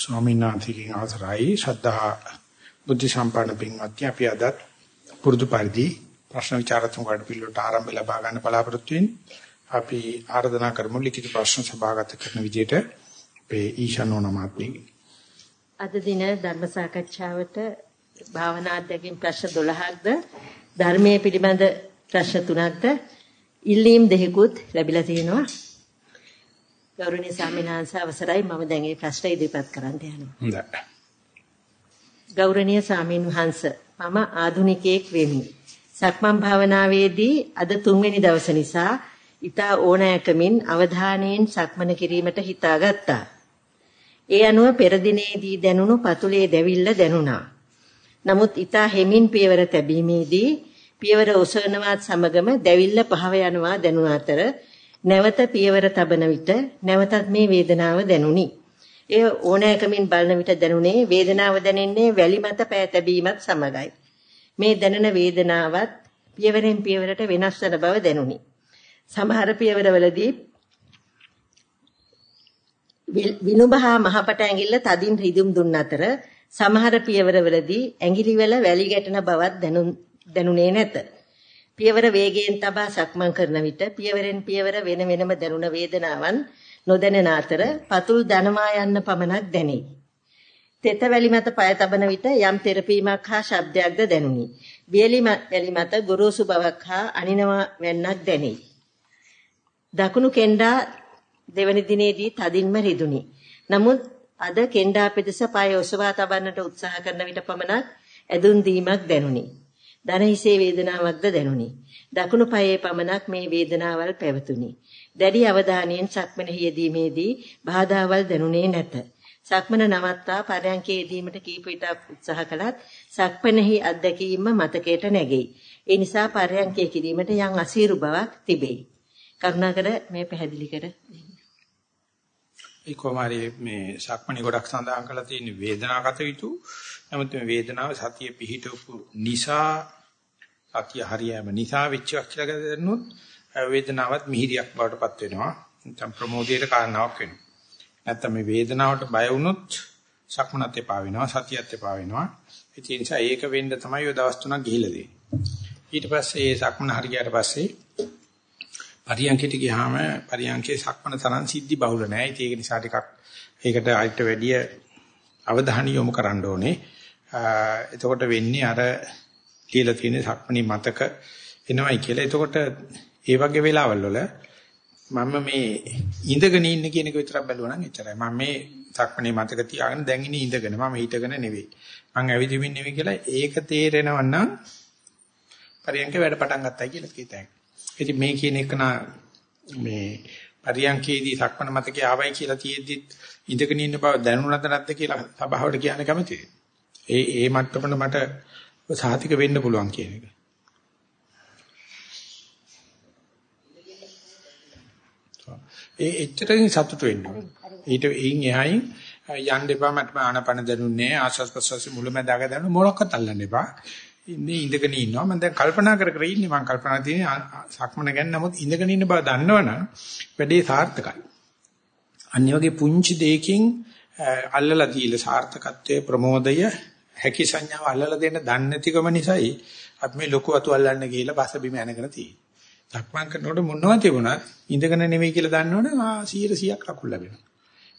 ස්වාමීන් වහන්සේගෙන් අවසරයි ශ්‍රද්ධා බුද්ධ සම්පන්න පින්වත්නි අපි අද පුරුදු පරිදි ප්‍රශ්න විචාරතුංග වැඩපිළිවෙලට ආරම්භ ලබා ගන්න බලාපොරොත්තු වෙන්නේ. අපි ආරාධනා කරමු ලිඛිත ප්‍රශ්න සභාගත කරන විදිහට අපේ ඊශානෝන මාත්මිගේ. අද දින ධර්ම සාකච්ඡාවට භාවනා අධ්‍යක්ෂින් ප්‍රශ්න 12ක්ද ධර්මයේ පිළිබඳ ප්‍රශ්න 3ක්ද ඉල්ලීම් දෙකකුත් ලැබිලා තියෙනවා. ගෞරවනීය ස්වාමීන් වහන්සේ අවසරයි මම දැන් මේ ප්‍රශ්න ඉදිරිපත් කරන්න යනවා. හොඳයි. ගෞරවනීය ස්වාමීන් වහන්සේ මම ආධුනිකයෙක් වෙමි. සක්මන් භාවනාවේදී අද තුන්වෙනි දවස නිසා ඊතා ඕනෑකමින් අවධානයෙන් සක්මන කිරීමට හිතාගත්තා. ඒ අනුව පෙර දිනේදී දැනුණු පතුලේ දැවිල්ල දැනුණා. නමුත් ඊතා හෙමින් පියවර තැබීමේදී පියවර ඔසවනවත් සමගම දැවිල්ල පහව යනවා දැනුණ අතර නැවත පියවර තබන විට නැවතත් මේ වේදනාව දැනුනි. එය ඕනෑකමින් බලන විට දැනුනේ වේදනාව දැනෙන්නේ වැලි මත පෑ තැබීමත් සමගයි. මේ දැනෙන වේදනාවත් පියවරෙන් පියවරට වෙනස් වන බව දැනුනි. සමහර පියවරවලදී විනුබහා මහපට ඇඟිල්ල තදින් රිදුම් දුන් අතර සමහර පියවරවලදී ඇඟිලි වල වැලි ගැටෙන බවක් දැනුනේ නැත. පියවර වේගයෙන් තබා සක්මන් කරන විට පියවරෙන් පියවර වෙන වෙනම දැනුණ වේදනාවන් නොදැනෙන අතර පතුල් දනවා යන්න පමණක් දැනේ. තෙත වැලි මත පය තබන විට යම් තෙරපීමක් හා ශබ්දයක්ද දැනුනි. වියලි වැලි මත ගොරෝසු බවක් හා අනිනවා වැන්නක් දැනේ. දකුණු කෙන්ඩා දෙවැනි දිනේදී තදින්ම රිදුනි. නමුත් අද කෙන්ඩා පෙදෙස පය ඔසවා තබන්නට උත්සාහ කරන විට පමණක් ඇදුන් දීමක් දැනුනි. දන හිසේ වේදනාවක්ද දැනුනි. දකුණු පායේ පමණක් මේ වේදනාවල් පැවතුනි. දැඩි අවධානයෙන් සක්මනෙහි යෙදීමේදී බාධාවල් දැනුනේ නැත. සක්මන නවත්තා පරයන්කේදීමට කීප විටක් උත්සාහ කළත් සක්මනෙහි අත්දැකීම මතකයට නැගෙයි. ඒ නිසා පරයන්කේ කිරීමට යම් අසීරු බවක් තිබේ. කරුණාකර මේ පැහැදිලි කර ඒ කොමාරී මේ සක්මණේ ගොඩක් සඳහන් කරලා තියෙන වේදනාගත යුතු නමුත් මේ වේදනාව සතිය පිහිටවපු නිසා සතිය හරියම නිසා වෙච්ච කියලා ගන්නොත් වේදනාවත් මිහිරියක් බවට පත් වෙනවා නැත්නම් ප්‍රමෝදයට කාරණාවක් වෙනවා නැත්නම් මේ වේදනාවට බය වුණොත් සක්මනත් එපා වෙනවා සතියත් එපා වෙනවා ඒ නිසා ඒක වෙන්න තමයි ඔය දවස් තුනක් ගිහිල්ලා දෙන්නේ ඊට පස්සේ ඒ සක්මන හරියට පස්සේ පරියන්කයට ගියාම පරියන්කේ සක්මන තරම් සිද්ධි බහුල නැහැ. ඒක නිසා ටිකක් ඒකට අයිට වැඩිය අවධානය යොමු කරන්න ඕනේ. එතකොට වෙන්නේ අර කියලා තියෙන සක්මණේ මතක එනවයි කියලා. එතකොට ඒ වගේ වෙලාවල් වල මම මේ ඉඳගෙන ඉන්න කියන එක විතරක් බැලුවා නම් එච්චරයි. මම මේ සක්මණේ මතක තියාගෙන දැන් ඉන්නේ ඉඳගෙන. මම හිටගෙන නෙවෙයි. මම ඇවිදින්න නෙවෙයි කියලා ඒක තේරෙනව නම් පරියන්ක වැඩ පටන් ගත්තයි කියලා කියතයි. ඉතින් මේ කියන එක මේ පරියන්කේදී සක්මණ මතකේ ආවයි කියලා තියෙද්දි ඉඳගෙන ඉන්න බව දැනුණාද නැද්ද කියලා සභාවට කියන්න කැමතියි. ඒ ඒ මට්ටමන මට සාතික වෙන්න පුළුවන් කියන එක. ඒ එච්චරින් සතුට වෙන්න ඕනේ. ඊට එයින් එහායින් යන්න එපා මට ආනපන දැනුන්නේ ආශස් ප්‍රසස් මුලමඳාග දැනුන මොනක්වත් අල්ලන්න එපා. ඉන්නේ ඉඳගෙන ඉන්නවා මම දැන් කල්පනා කර කර ඉන්නේ මම කල්පනා තියෙන්නේ සක්මන ගැන නමුත් ඉඳගෙන ඉන්න බව දන්නවනම් වැඩේ සාර්ථකයි අනිත් වගේ පුංචි දෙයකින් අල්ලලා දීලා සාර්ථකත්වයේ ප්‍රමෝදය හැකි සංඥාව අල්ලලා දෙන්න දන්නේ නැතිකම නිසායි අපි මේ ලොකු අතු අල්ලන්න ගිහිල්ලා බස බිම යනකන තියෙන්නේ සක්මන් කරනකොට මොනවා තිබුණත් ඉඳගෙන නෙවෙයි කියලා දන්නවනම් ආ 100ක් ලකුණු ලැබෙනවා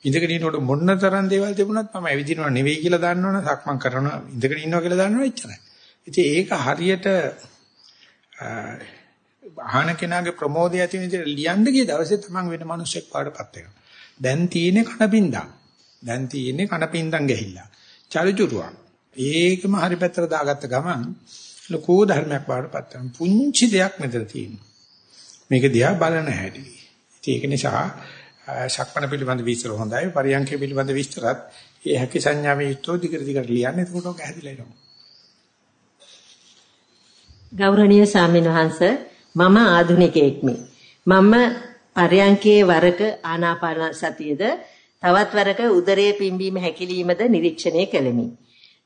ඉඳගෙන ඉන්නකොට මොන තරම් දේවල් තිබුණත් මම ඇවිදිනව නෙවෙයි කියලා දන්නවනම් සක්මන් කරනවා ඉඳගෙන ඉන්නවා කියලා දන්නවනම් එච්චරයි ඉතින් ඒක හරියට අහන කෙනාගේ ප්‍රමෝදය ඇති වෙන විදිහට ලියන්න ගිය දවසේ තමන් වෙන මිනිස්සෙක් පාඩපත් වෙනවා. දැන් තියෙන්නේ කනපින්දම්. දැන් තියෙන්නේ කනපින්දම් ගහිලා. චරිචුරුවක්. ඒකම හරි පැත්තට දාගත්ත ගමන් ලකෝ ධර්මයක් පාඩපත් වෙනවා. පුංචි දෙයක් මෙතන තියෙනවා. මේක දිහා බලන හැටි. ඒක නිසා ශක්මණ පිළිබඳ විස්තර හොඳයි. පරියන්කේ පිළිබඳ විස්තරත් ඒ හැකි සංඥාවේ යුක්තව දිගට දිගට ලියන්න. එතකොට ඔක හැදිලා එනවා. ගෞරවනීය ස්වාමීන් වහන්ස මම ආධුනිකයෙක්මි. මම පරයන්කේ වරක ආනාපාන සතියද තවත් වරක උදරයේ පිම්බීම හැකිලීමද නිරීක්ෂණය කළෙමි.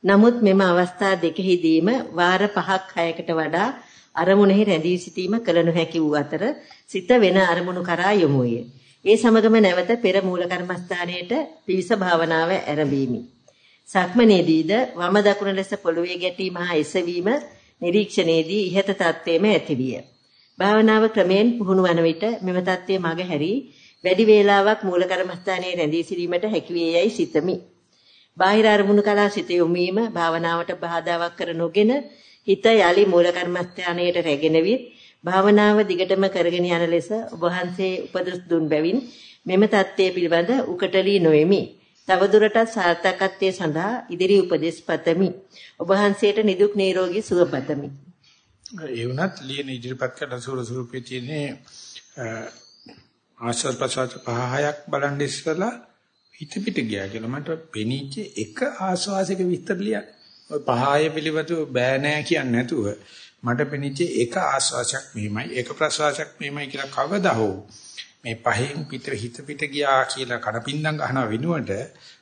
නමුත් මෙම අවස්ථා දෙකෙහිදීම වාර 5ක් 6කට වඩා අරමුණෙහි රැඳී සිටීම කල නොහැකි වූ අතර සිත වෙන අරමුණු කරා යොමු විය. ඒ සමගම නැවත පෙර මූල කර්මස්ථානයේට පිවිස භාවනාව ආරම්භීමි. සක්මනේදීද වම දකුණ ලෙස පොළවේ ගැටීම හා එසවීම නිරීක්ෂණයේදී ඉහත තත්ත්වෙම ඇතිවිය. භාවනාව ක්‍රමෙන් පුහුණු වන විට මෙම தત્ත්වය මග හැරි වැඩි වේලාවක් මූල කර්මස්ථානයේ රැඳී සිටීමට හැකි වේ යයි සිතමි. බාහිර අරමුණු කලා සිත යොමීම භාවනාවට බාධාවක් කර නොගෙන හිත යලි මූල කර්මස්ථානයට රැගෙන විත් භාවනාව දිගටම කරගෙන යන ලෙස ඔබ වහන්සේ උපදෙස් දුන් බැවින් මෙම தත්ත්වය පිළිබඳ උකටලී නොෙමි. තවදුරටත් සාර්ථකත්වයේ සඳහා ඉදිරි උපදෙස් පතමි. ඔබ වහන්සේට නිදුක් නිරෝගී සුව පතමි. ඒ වුණත් ලියන ඉදිරිපත් කරන සූර ස්වරූපයේ තියෙන ආශ්‍රද ප්‍රසාර පහයක් බලන් ඉස්සලා හිත පිට ගියා කියලා මට පෙනීච්ච එක ආස්වාසික විස්තර ලියන්න. ඔය පහය පිළිවෙතු බෑ නෑ කියන්නේ නැතුව මට පෙනීච්ච එක ආස්වාසයක් මෙහිමයි එක ප්‍රසවාසයක් මෙහිමයි කියලා කවදා හෝ මේ පහෙන් පිට හිත පිට ගියා කියලා කඩපින්දම් ගහන වෙනුවට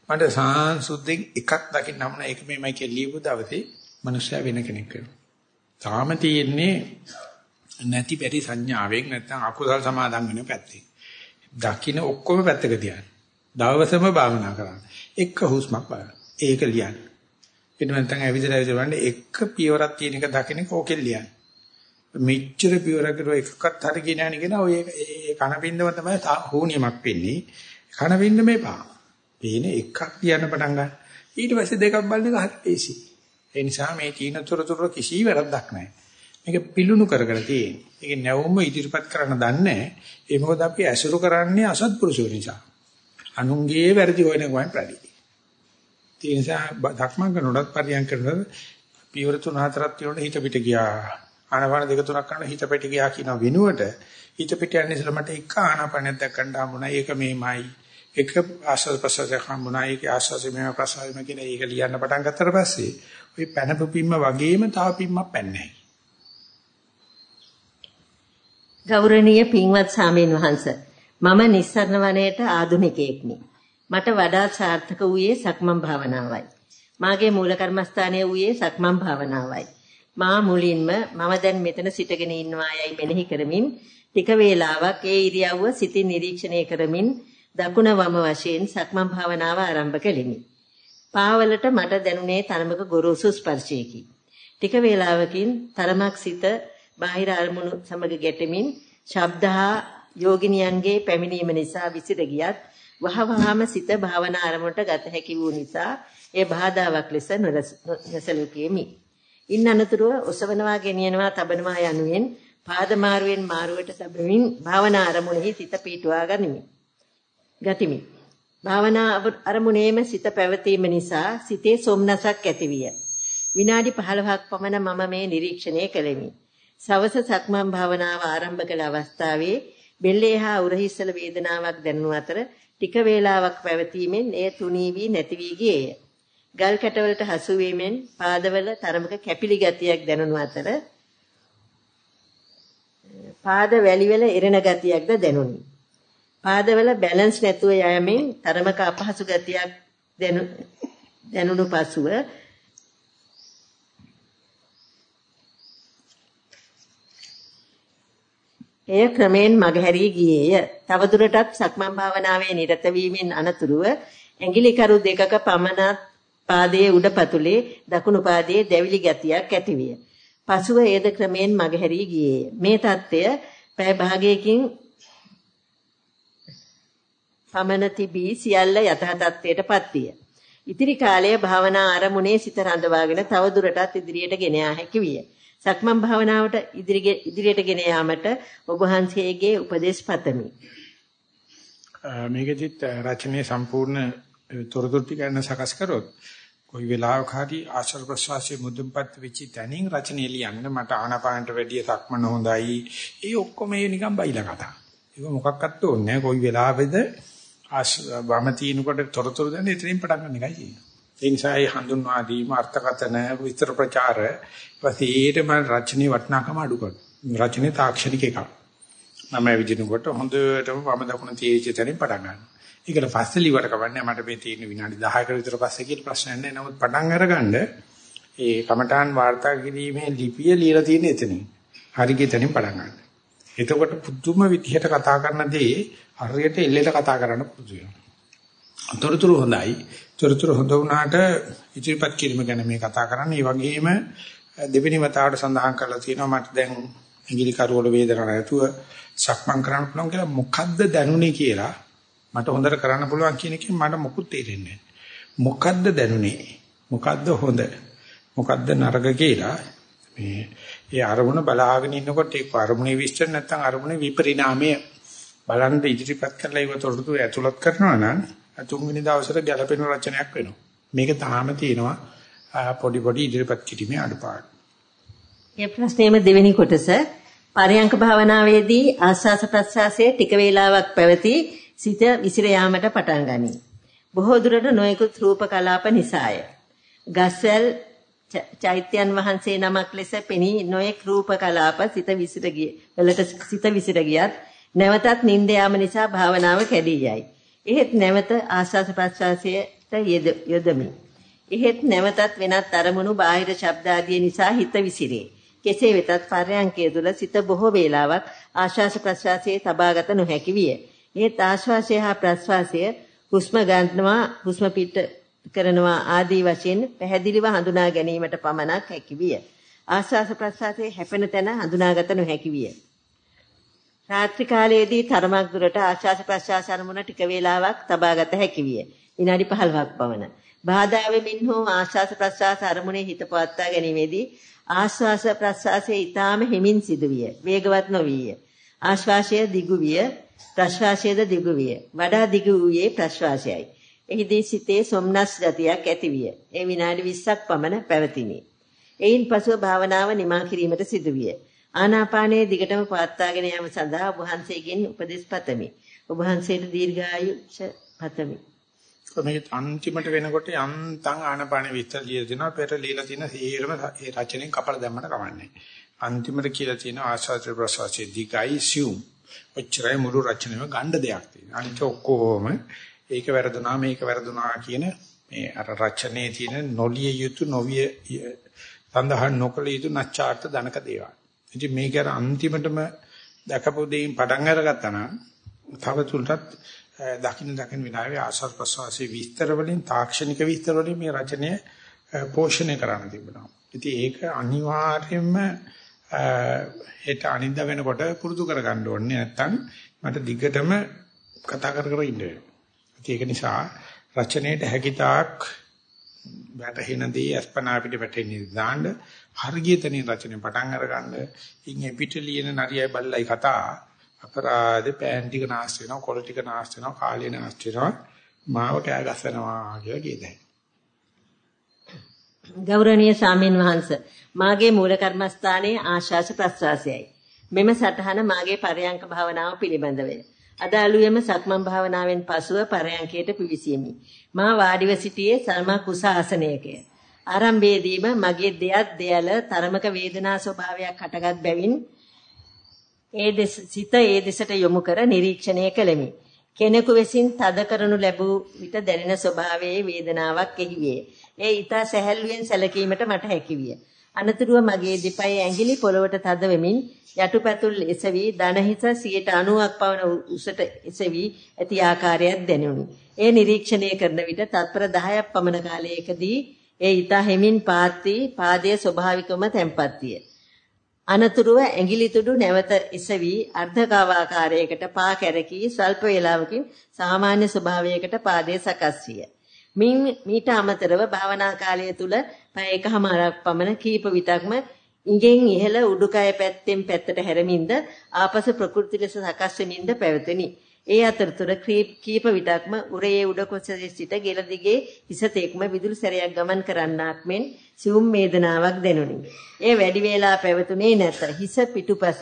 මට සාංශුද්ධෙන් එකක් දකින්න හමුණා ඒක මෙහිමයි කියලා ලියපු දවසේ මනුස්සයා වෙන කෙනෙක් වෙනවා. තාම තියෙන්නේ නැති පරිදි සංඥාවෙන් නැත්නම් අකුසල් සමාදන් වෙන පැත්තේ. දකින්න ඔක්කොම පැත්තක තියන්න. දවසම භාවනා කරන්න. එක හුස්මක් බලන්න. ඒක ලියන්න. ඊට නැත්නම් ඇවිදලා ඇවිදලා බලන්න එක පියවරක් තියෙන එක දකින්න ඕකෙන් ලියන්න. මෙච්චර පියවරක් කරුවා එකක්වත් හරි කියන්නේ නැහැ කියන ඔය ඒ කනපින්දම තමයි හෝනියමක් වෙන්නේ. කනපින්ද මේපා. පේන එකක් කියන්න පටන් ගන්න. ඊට පස්සේ දෙකක් බලන එක හරි ඒසි. ඒ නිසා මේ තීන තොරතුරු කිසි වැරද්දක් නැහැ. මේක පිලුණු කරගෙන තියෙන්නේ. ඒක නැවුම ඉදිරිපත් කරන්න දන්නේ ඒ මොකද අපි ඇසුරු කරන්නේ අසත්පුරුෂෝ නිසා. අනුන්ගේ වැරදි හොයන ගමන් ප්‍රදි. ඒ නිසා ධක්මං කරනොත් පරියන් කරනොත් පියවර තුන හතරක් තියෙනකොට හිත පිට ගියා. ආනපාන දෙක තුනක් කරන හිත පිට ගියා කියන වෙනුවට හිත පිට යන්නේ ඉතල මට එක ආනපානයක් දැක්කන්න හම්බුණා. ඒක මේමයි. එක ආශ්වාස ප්‍රශ්වාසයක් හම්බුණා. ඒක ආශ්වාසය මේව ප්‍රශ්වාසය මේක කියන ඒක ලියන්න පටන් ගත්තට පස්සේ ওই පැනපු පිම්ම වගේම තව පිම්මක් පැන්නේ. ගෞරවනීය පින්වත් සාමීන් වහන්ස මම නිස්සරණ වනයේට ආදුනිකයෙක්නි. මට වඩා සාර්ථක වූයේ සක්මන් භාවනාවයි. මාගේ මූල කර්මස්ථානය වූයේ සක්මන් භාවනාවයි. මා මුලින්ම මම දැන් මෙතන සිටගෙන ඉන්නවා යයි මෙනෙහි කරමින් ටික වේලාවක් ඒ ඉරියව්ව සිතින් නිරීක්ෂණය කරමින් දකුණ වම වශයෙන් සක්මන් භාවනාව ආරම්භ කළෙමි. පාවලට මට දැනුනේ තරමක ගොරෝසු ස්පර්ශයකි. ටික වේලාවකින් තරමක් සිත බාහිර අරමුණු සමග ගැටෙමින් ශබ්දහා යෝගිනියන්ගේ පැමිණීම නිසා විසිර ගියත් වහවහාම සිත භාවනා අරමුණට ගත හැකි වූ නිසා ඒ බාධාවක් ලෙස නොසලකෙමි. ඉන් අනතුරුව ඔසවනවා ගෙනියනවා තබනවා යනුවෙන් පාද මාරුවෙන් මාරුවට තබමින් භාවනා අරමුණෙහි සිත පීටුවා ගනිමි. ගතිමි. භාවනා අරමුණේම සිත පැවතීම නිසා සිතේ සොම්නසක් ඇතිවිය. විනාඩි 15ක් පමණ මම මේ නිරීක්ෂණය කළෙමි. සවස සක්මන් භාවනාව ආරම්භ කළ අවස්ථාවේ බෙල්ලේ හා උරහිස්සල වේදනාවක් දැනුණු අතර ටික වේලාවක් පැවතීමෙන් එය තුනී වී නැති වී ගියේය. ගල් කැටවලට හසු වීමෙන් පාදවල තරමක කැපිලි ගතියක් දැනුණු අතර පාද වැලිවල එරෙන ගතියක්ද දැනුනි. පාදවල බැලන්ස් නැතුව යෑමෙන් තරමක අපහසු ගතියක් දැනුණු පසුව එය ක්‍රමෙන් මගහැරී ගියේය. තවදුරටත් සක්මන් භාවනාවේ නිරත වීමෙන් අනතුරුව ඇඟිලි කරු දෙකක පමණක් පාදයේ උඩ පතුලේ දකුණු පාදයේ දැවිලි ගතියක් ඇතිවිය. පසුව ඒද ක්‍රමෙන් මගහැරී ගියේය. මේ தත්ත්වය පැය භාගයකින් පමණ තිබී සියල්ල යථා තත්ත්වයටපත් විය. ඉතිරි කාලයේ භාවනා ආරමුණේ සිත රඳවාගෙන තව දුරටත් ඉදිරියට ගෙන යා හැකි විය. සක්මන් භාවනාවට ඉදිරියට ගෙන යාමට ඔබ වහන්සේගේ උපදෙස් පතමි. මේකෙදිත් රචනයේ සම්පූර්ණ තොරතුරු ටික ගන්න සකස් කරොත් කොයි වෙලාවක හරි ආශ්‍රව ප්‍රසවාසයේ මුදුන්පත් වෙච්ච තැනින් රචනය ලියන්න මට ආනාපානට වැඩිය සක්මන හොඳයි. ඒ ඔක්කොම ඒ නිකන් බයිලා කතා. ඒක මොකක්වත් ඕනේ නැහැ. කොයි වෙලාවෙද වම තිනකොට තොරතුරු දෙන්න එතනින් පටන් ගන්න එකයි තියෙන්නේ. ඒ නිසා ඒ හඳුන්වා දීම අර්ථකථන විස්තර ප්‍රචාර වසීරම රචනයේ වටිනාකම අඩු කරනවා. රචනයේ තාක්ෂණික එකක්. මම විදිනකොට හොඳටම වම දකුණ තියෙච්ච තැනින් පටන් ගන්නවා. ඒකට පස්සේ liver කවන්නේ මට මේ තියෙන විනාඩි 10ක විතර පස්සේ කියලා ප්‍රශ්නයක් නැහැ. නමුත් පටන් අරගන්න ඒ කමඨාන් වාර්තා කිරීමේ ලිපිය ලියලා තියෙන එතනින්. හරියට එතනින් පටන් ගන්න. එතකොට පුදුම විදිහට කතා කරන දේ හරියට එල්ලෙට කතා කරන්න පුරුදු වෙනවා. තොරතුරු හොඳයි. තොරතුරු හොඳ වුණාට ඉදිරිපත් කිරීම ගැන මේ කතා කරන්නේ. ඒ වගේම දෙවෙනි වතාවට සඳහන් කරලා තියෙනවා මට දැන් ඉංග්‍රීසි කරවල වේදනාවක් නැතුව සක්මන් කරන්න පුළුවන් කියලා මොකද්ද දැනුනේ කියලා මට හොඳට කරන්න පුළුවන් කියන එකෙන් මට මොකුත් තේරෙන්නේ නැහැ. මොකද්ද දැනුනේ? මොකද්ද හොඳ? මොකද්ද නරක කියලා මේ ඒ අරමුණ බලාගෙන ඉන්නකොට ඒක අරමුණේ විස්තර නැත්නම් අරමුණේ විපරිණාමය බලන්න ඉදිරිපත් කරලා ඒක තොරතුරු ඇතුළත් කරනවා නම් තුන්වෙනි දවසට ගැළපෙන රචනයක් වෙනවා. මේක තාම තියෙනවා පොඩි පොඩි ඉදිරිපත් කිරීමේ අඩපාඩු. මේ ප්‍රශ්නේම දෙවෙනි කොටස පරයන්ක භාවනාවේදී ආස්වාස ප්‍රස්වාසයේ ටික වේලාවක් පැවති සිත විසිර යාමට පටන් ගනී. බොහෝ දුරට නොයෙකුත් රූප කලාප නිසාය. ගස්වැල් චෛත්‍යයන් වහන්සේ නමක් ලෙස පෙනී නොයෙක් රූප කලාප සිත විසිර ගිය වලට සිත විසිර ගියත් නැවතත් නිින්ද යාම නිසා භාවනාව කැඩී යයි. එහෙත් නැවත ආස්වාස ප්‍රස්වාසයට යෙදමි. එහෙත් නැවතත් වෙනත් අරමුණු බාහිර ශබ්ද ආදී නිසා හිත විසිරේ. කෙසේ වෙතත් පර්යංකයේ තුල සිත බොහෝ වේලාවක් ආශ්වාස ප්‍රශ්වාසයේ තබාගත නොහැකි විය. එහෙත් ආශ්වාසය හා ප්‍රශ්වාසය හුස්ම ගන්නවා හුස්ම පිට කරනවා ආදී වශයෙන් පැහැදිලිව හඳුනා ගැනීමට පමණක් හැකි විය. ආශ්වාස ප්‍රශ්වාසයේ හැපෙන තැන හඳුනාගත නොහැකි විය. රාත්‍රී කාලයේදී තරමක් දුරට ආශ්වාස ප්‍රශ්වාස අරමුණ ටික වේලාවක් තබාගත හැකි විය. විනාඩි 15ක් පමණ. බාධා වෙමින් හෝ ආශ්වාස ප්‍රශ්වාස අරමුණේ හිත පවත්වා ගැනීමේදී ආශ්වාස ප්‍රශ්වාසයේ ඊටාම හිමින් සිදුවිය. වේගවත් නොවිය. ආශ්වාසය දිගු විය, ප්‍රශ්වාසයද දිගු විය. වඩා දිගු වූයේ ප්‍රශ්වාසයයි. එහිදී සිතේ සොම්නස් ගතියක් ඇතිවිය. ඒ විනාඩි 20ක් පමණ පැවතිනි. එයින් පසුව භාවනාව නිමා කිරීමට සිදුවිය. ආනාපානයේ දිගටම පවත්වාගෙන යාම සඳහා ඔබ වහන්සේගෙන් උපදෙස් පතමි. ඔබ වහන්සේට දීර්ඝායුෂ පතමි. මේ අන්තිමට වෙනකොට යන්තම් ආනාපාන විස්තර ලියලා තිනවා පෙර ලියලා තියෙන සීරම ඒ රචනෙන් කපලා දැම්මම කවන්නේ. අන්තිමට කියලා තියෙන ආශාස ප්‍රසවාසයේ දිගයි සියුම්. ඔච්චරයි මුළු රචනෙම ගණ්ඩ දෙයක් තියෙනවා. අනිත ඔක්කොම ඒක වැරදුනා මේක වැරදුනා කියන මේ අර රචනයේ තියෙන නොලිය යුතු නොවිය සඳහන් නොකළ යුතු නැචාර්ථ ධනක දේවල්. ඉතින් මේක අර අන්තිමටම දැකපු දෙයින් පටන් අරගත්තා නම් තව තුරටත් දකින්න දකින්න විනාවේ ආස්වාද ප්‍රසවාසී විස්තර වලින් තාක්ෂණික විස්තර වලින් මේ රචනය පෝෂණය කරන්න තිබුණා. ඉතින් ඒක අනිවාර්යයෙන්ම හෙට අනිද්දා වෙනකොට පුරුදු කරගන්න ඕනේ නැත්නම් මට දිගටම කතා කර කර ඉන්න වෙනවා. ඒක නිසා රචනයේට හැකිතාක් වැටහෙන දේ අස්පනා පිට වැටෙන්නේ දාන්න හර්ගියතනින් රචනය පටන් අරගන්න ඉන් එපිට ලියන නරියයි බල්ලයි කතා අපරාධේ පෑන් ටික නාස්ති වෙනවා කොළ ටික නාස්ති වෙනවා කාලේ නාස්ති වෙනවා මාව කෑ ගස්සනවා කියලා කියදයි ගෞරවනීය සාමින් වහන්ස මාගේ මූල කර්මස්ථානයේ ආශාස ප්‍රස්වාසයයි. මෙම සටහන මාගේ පරයන්ක භාවනාව පිළිබඳවය. අද අලුයම සක්මන් භාවනාවෙන් පසුව පරයන්කයට පිවිසීමි. මා වාඩිව සිටියේ සම කුස ආසනයකය. ආරම්භයේදීම මගේ දෙයත් දෙයල තරමක වේදනා ස්වභාවයක් හටගත් බැවින් ඒ දෙස සිත ඒ දෙසට යොමු කර නිරීක්ෂණය කළෙමි. කෙනෙකු විසින් තද කරනු ලැබූ විට දැනෙන ස්වභාවයේ වේදනාවක් එහි වේ. ඒ ඊට සැහැල්ලුවෙන් සැලකීමට මට හැකි විය. අනතුරුව මගේ දෙපයි ඇඟිලි පොළවට තද වෙමින් යටුපැතුල් එසවි දනහිස 90ක් පවන උසට එසවි ඇති ආකාරයක් දැනුනි. ඒ නිරීක්ෂණය කරන විට තත්පර 10ක් පමණ කාලයකදී ඒ ඊට හැමින් පාත්‍රි පාදයේ ස්වභාවිකවම තැම්පත් විය. අනතුරුව ඇඟිලි තුඩු නැවත එසවි අර්ධකාවාකාරයකට පා කැරකී ස්වල්ප වේලාවකින් සාමාන්‍ය ස්වභාවයකට පාදයේ සකස් විය. මින් මීට අමතරව භාවනා කාලය තුල පැය එකහමාරක් පමණ කීප විටක්ම ඉඟෙන් ඉහළ උඩුකය පැත්තෙන් පැත්තට හැරමින්ද ආපසු ප්‍රකෘති ලෙස සකස් වෙමින්ද පැවතුනි. ඒ අතරතුර කීප විටක්ම උරයේ උඩ කොටසේ සිට ගෙල දිගේ හිස තෙක්ම විදුලි සැරයක් ගමන් කරන්නාක් මෙන් සිවුම් වේදනාවක් දැනුනි. ඒ වැඩි වේලා පැවතුනේ නැත. හිස පිටුපස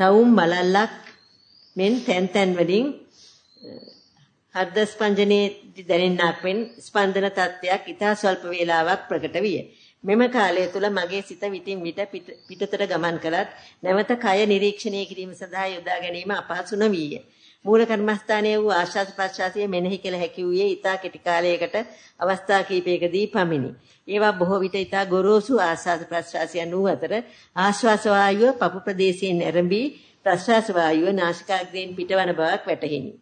රවුම් මලල්ලක් මෙන් තැන් තැන් වලින් හෘද ස්පන්දනයේ දැනෙන්නක් මෙන් ස්පන්දන තත්ත්වයක් ඉතා ස්වල්ප වේලාවක් ප්‍රකට විය. මෙම කාලය තුල මගේ සිත විතින් විට පිටතට ගමන් කළත් නැවත කය නිරීක්ෂණය කිරීම සඳහා යොදා ගැනීම අපහසු නොවිය. මූල කර්මස්ථානයේ වූ ආශාස ප්‍රසාසයේ මෙනෙහි කළ හැකි වූයේ ඊතා කෙටි කාලයකට අවස්ථා කීපයකදී පමිනි. ඒවා බොහෝ විට ඊතා ගොරෝසු ආශාස ප්‍රසාසයන් වූ අතර ආශ්වාස වායුව පපු ප්‍රදේශයෙන් ඇරඹී ප්‍රසාස වායුව නාසිකාග්‍රයෙන් පිටවන බවක් වැටහිණි.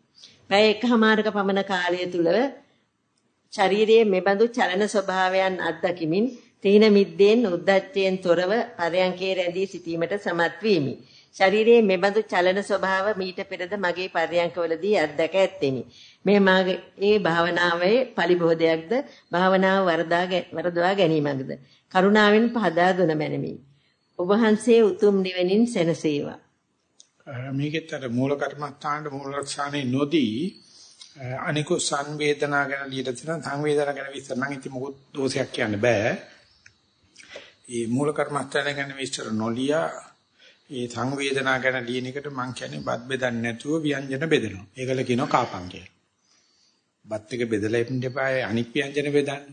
පැය එකහමාරක පමණ කාලය තුල ශරීරයේ මෙබඳු චලන ස්වභාවයන් අත්දකිමින් තීන මිද්දෙන් උද්දච්චයෙන් තොරව පරයන්කේ රැඳී සිටීමට සමත් වීමි. ශරීරයේ මෙබඳු චලන ස්වභාව මීට පෙරද මගේ පරයන්කවලදී අත්දැක ඇත්තෙමි. මේ මාගේ ඒ භාවනාවේ පරිබෝධයක්ද භාවනාව වරදා වරදවා ගැනීමක්ද කරුණාවෙන් පහදා දුන මැනවි. ඔබ වහන්සේ උතුම් නිවෙනින් සැනසේවා. මේකෙත් අර මූල කර්මස්ථානට මූල ලක්ෂණේ නොදී අනිකු සංවේදනා ගැන ලියලා තියෙනවා සංවේදනා ගැන විස්තර නම් ඉතින් මොකොත් දෝෂයක් කියන්න බෑ. මේ මූල කර්මස්ථාන ගැන විස්තර නොලියා ඒ සංවේදනා ගැන ලියන එකට මම කියන්නේ බත් බෙදන්නේ නැතුව ව්‍යංජන බෙදනවා. ඒකල කියනවා කාපන් කියලා. බත් එක බෙදලා ඉන්න එපා අනික් ව්‍යංජන බෙදන්න.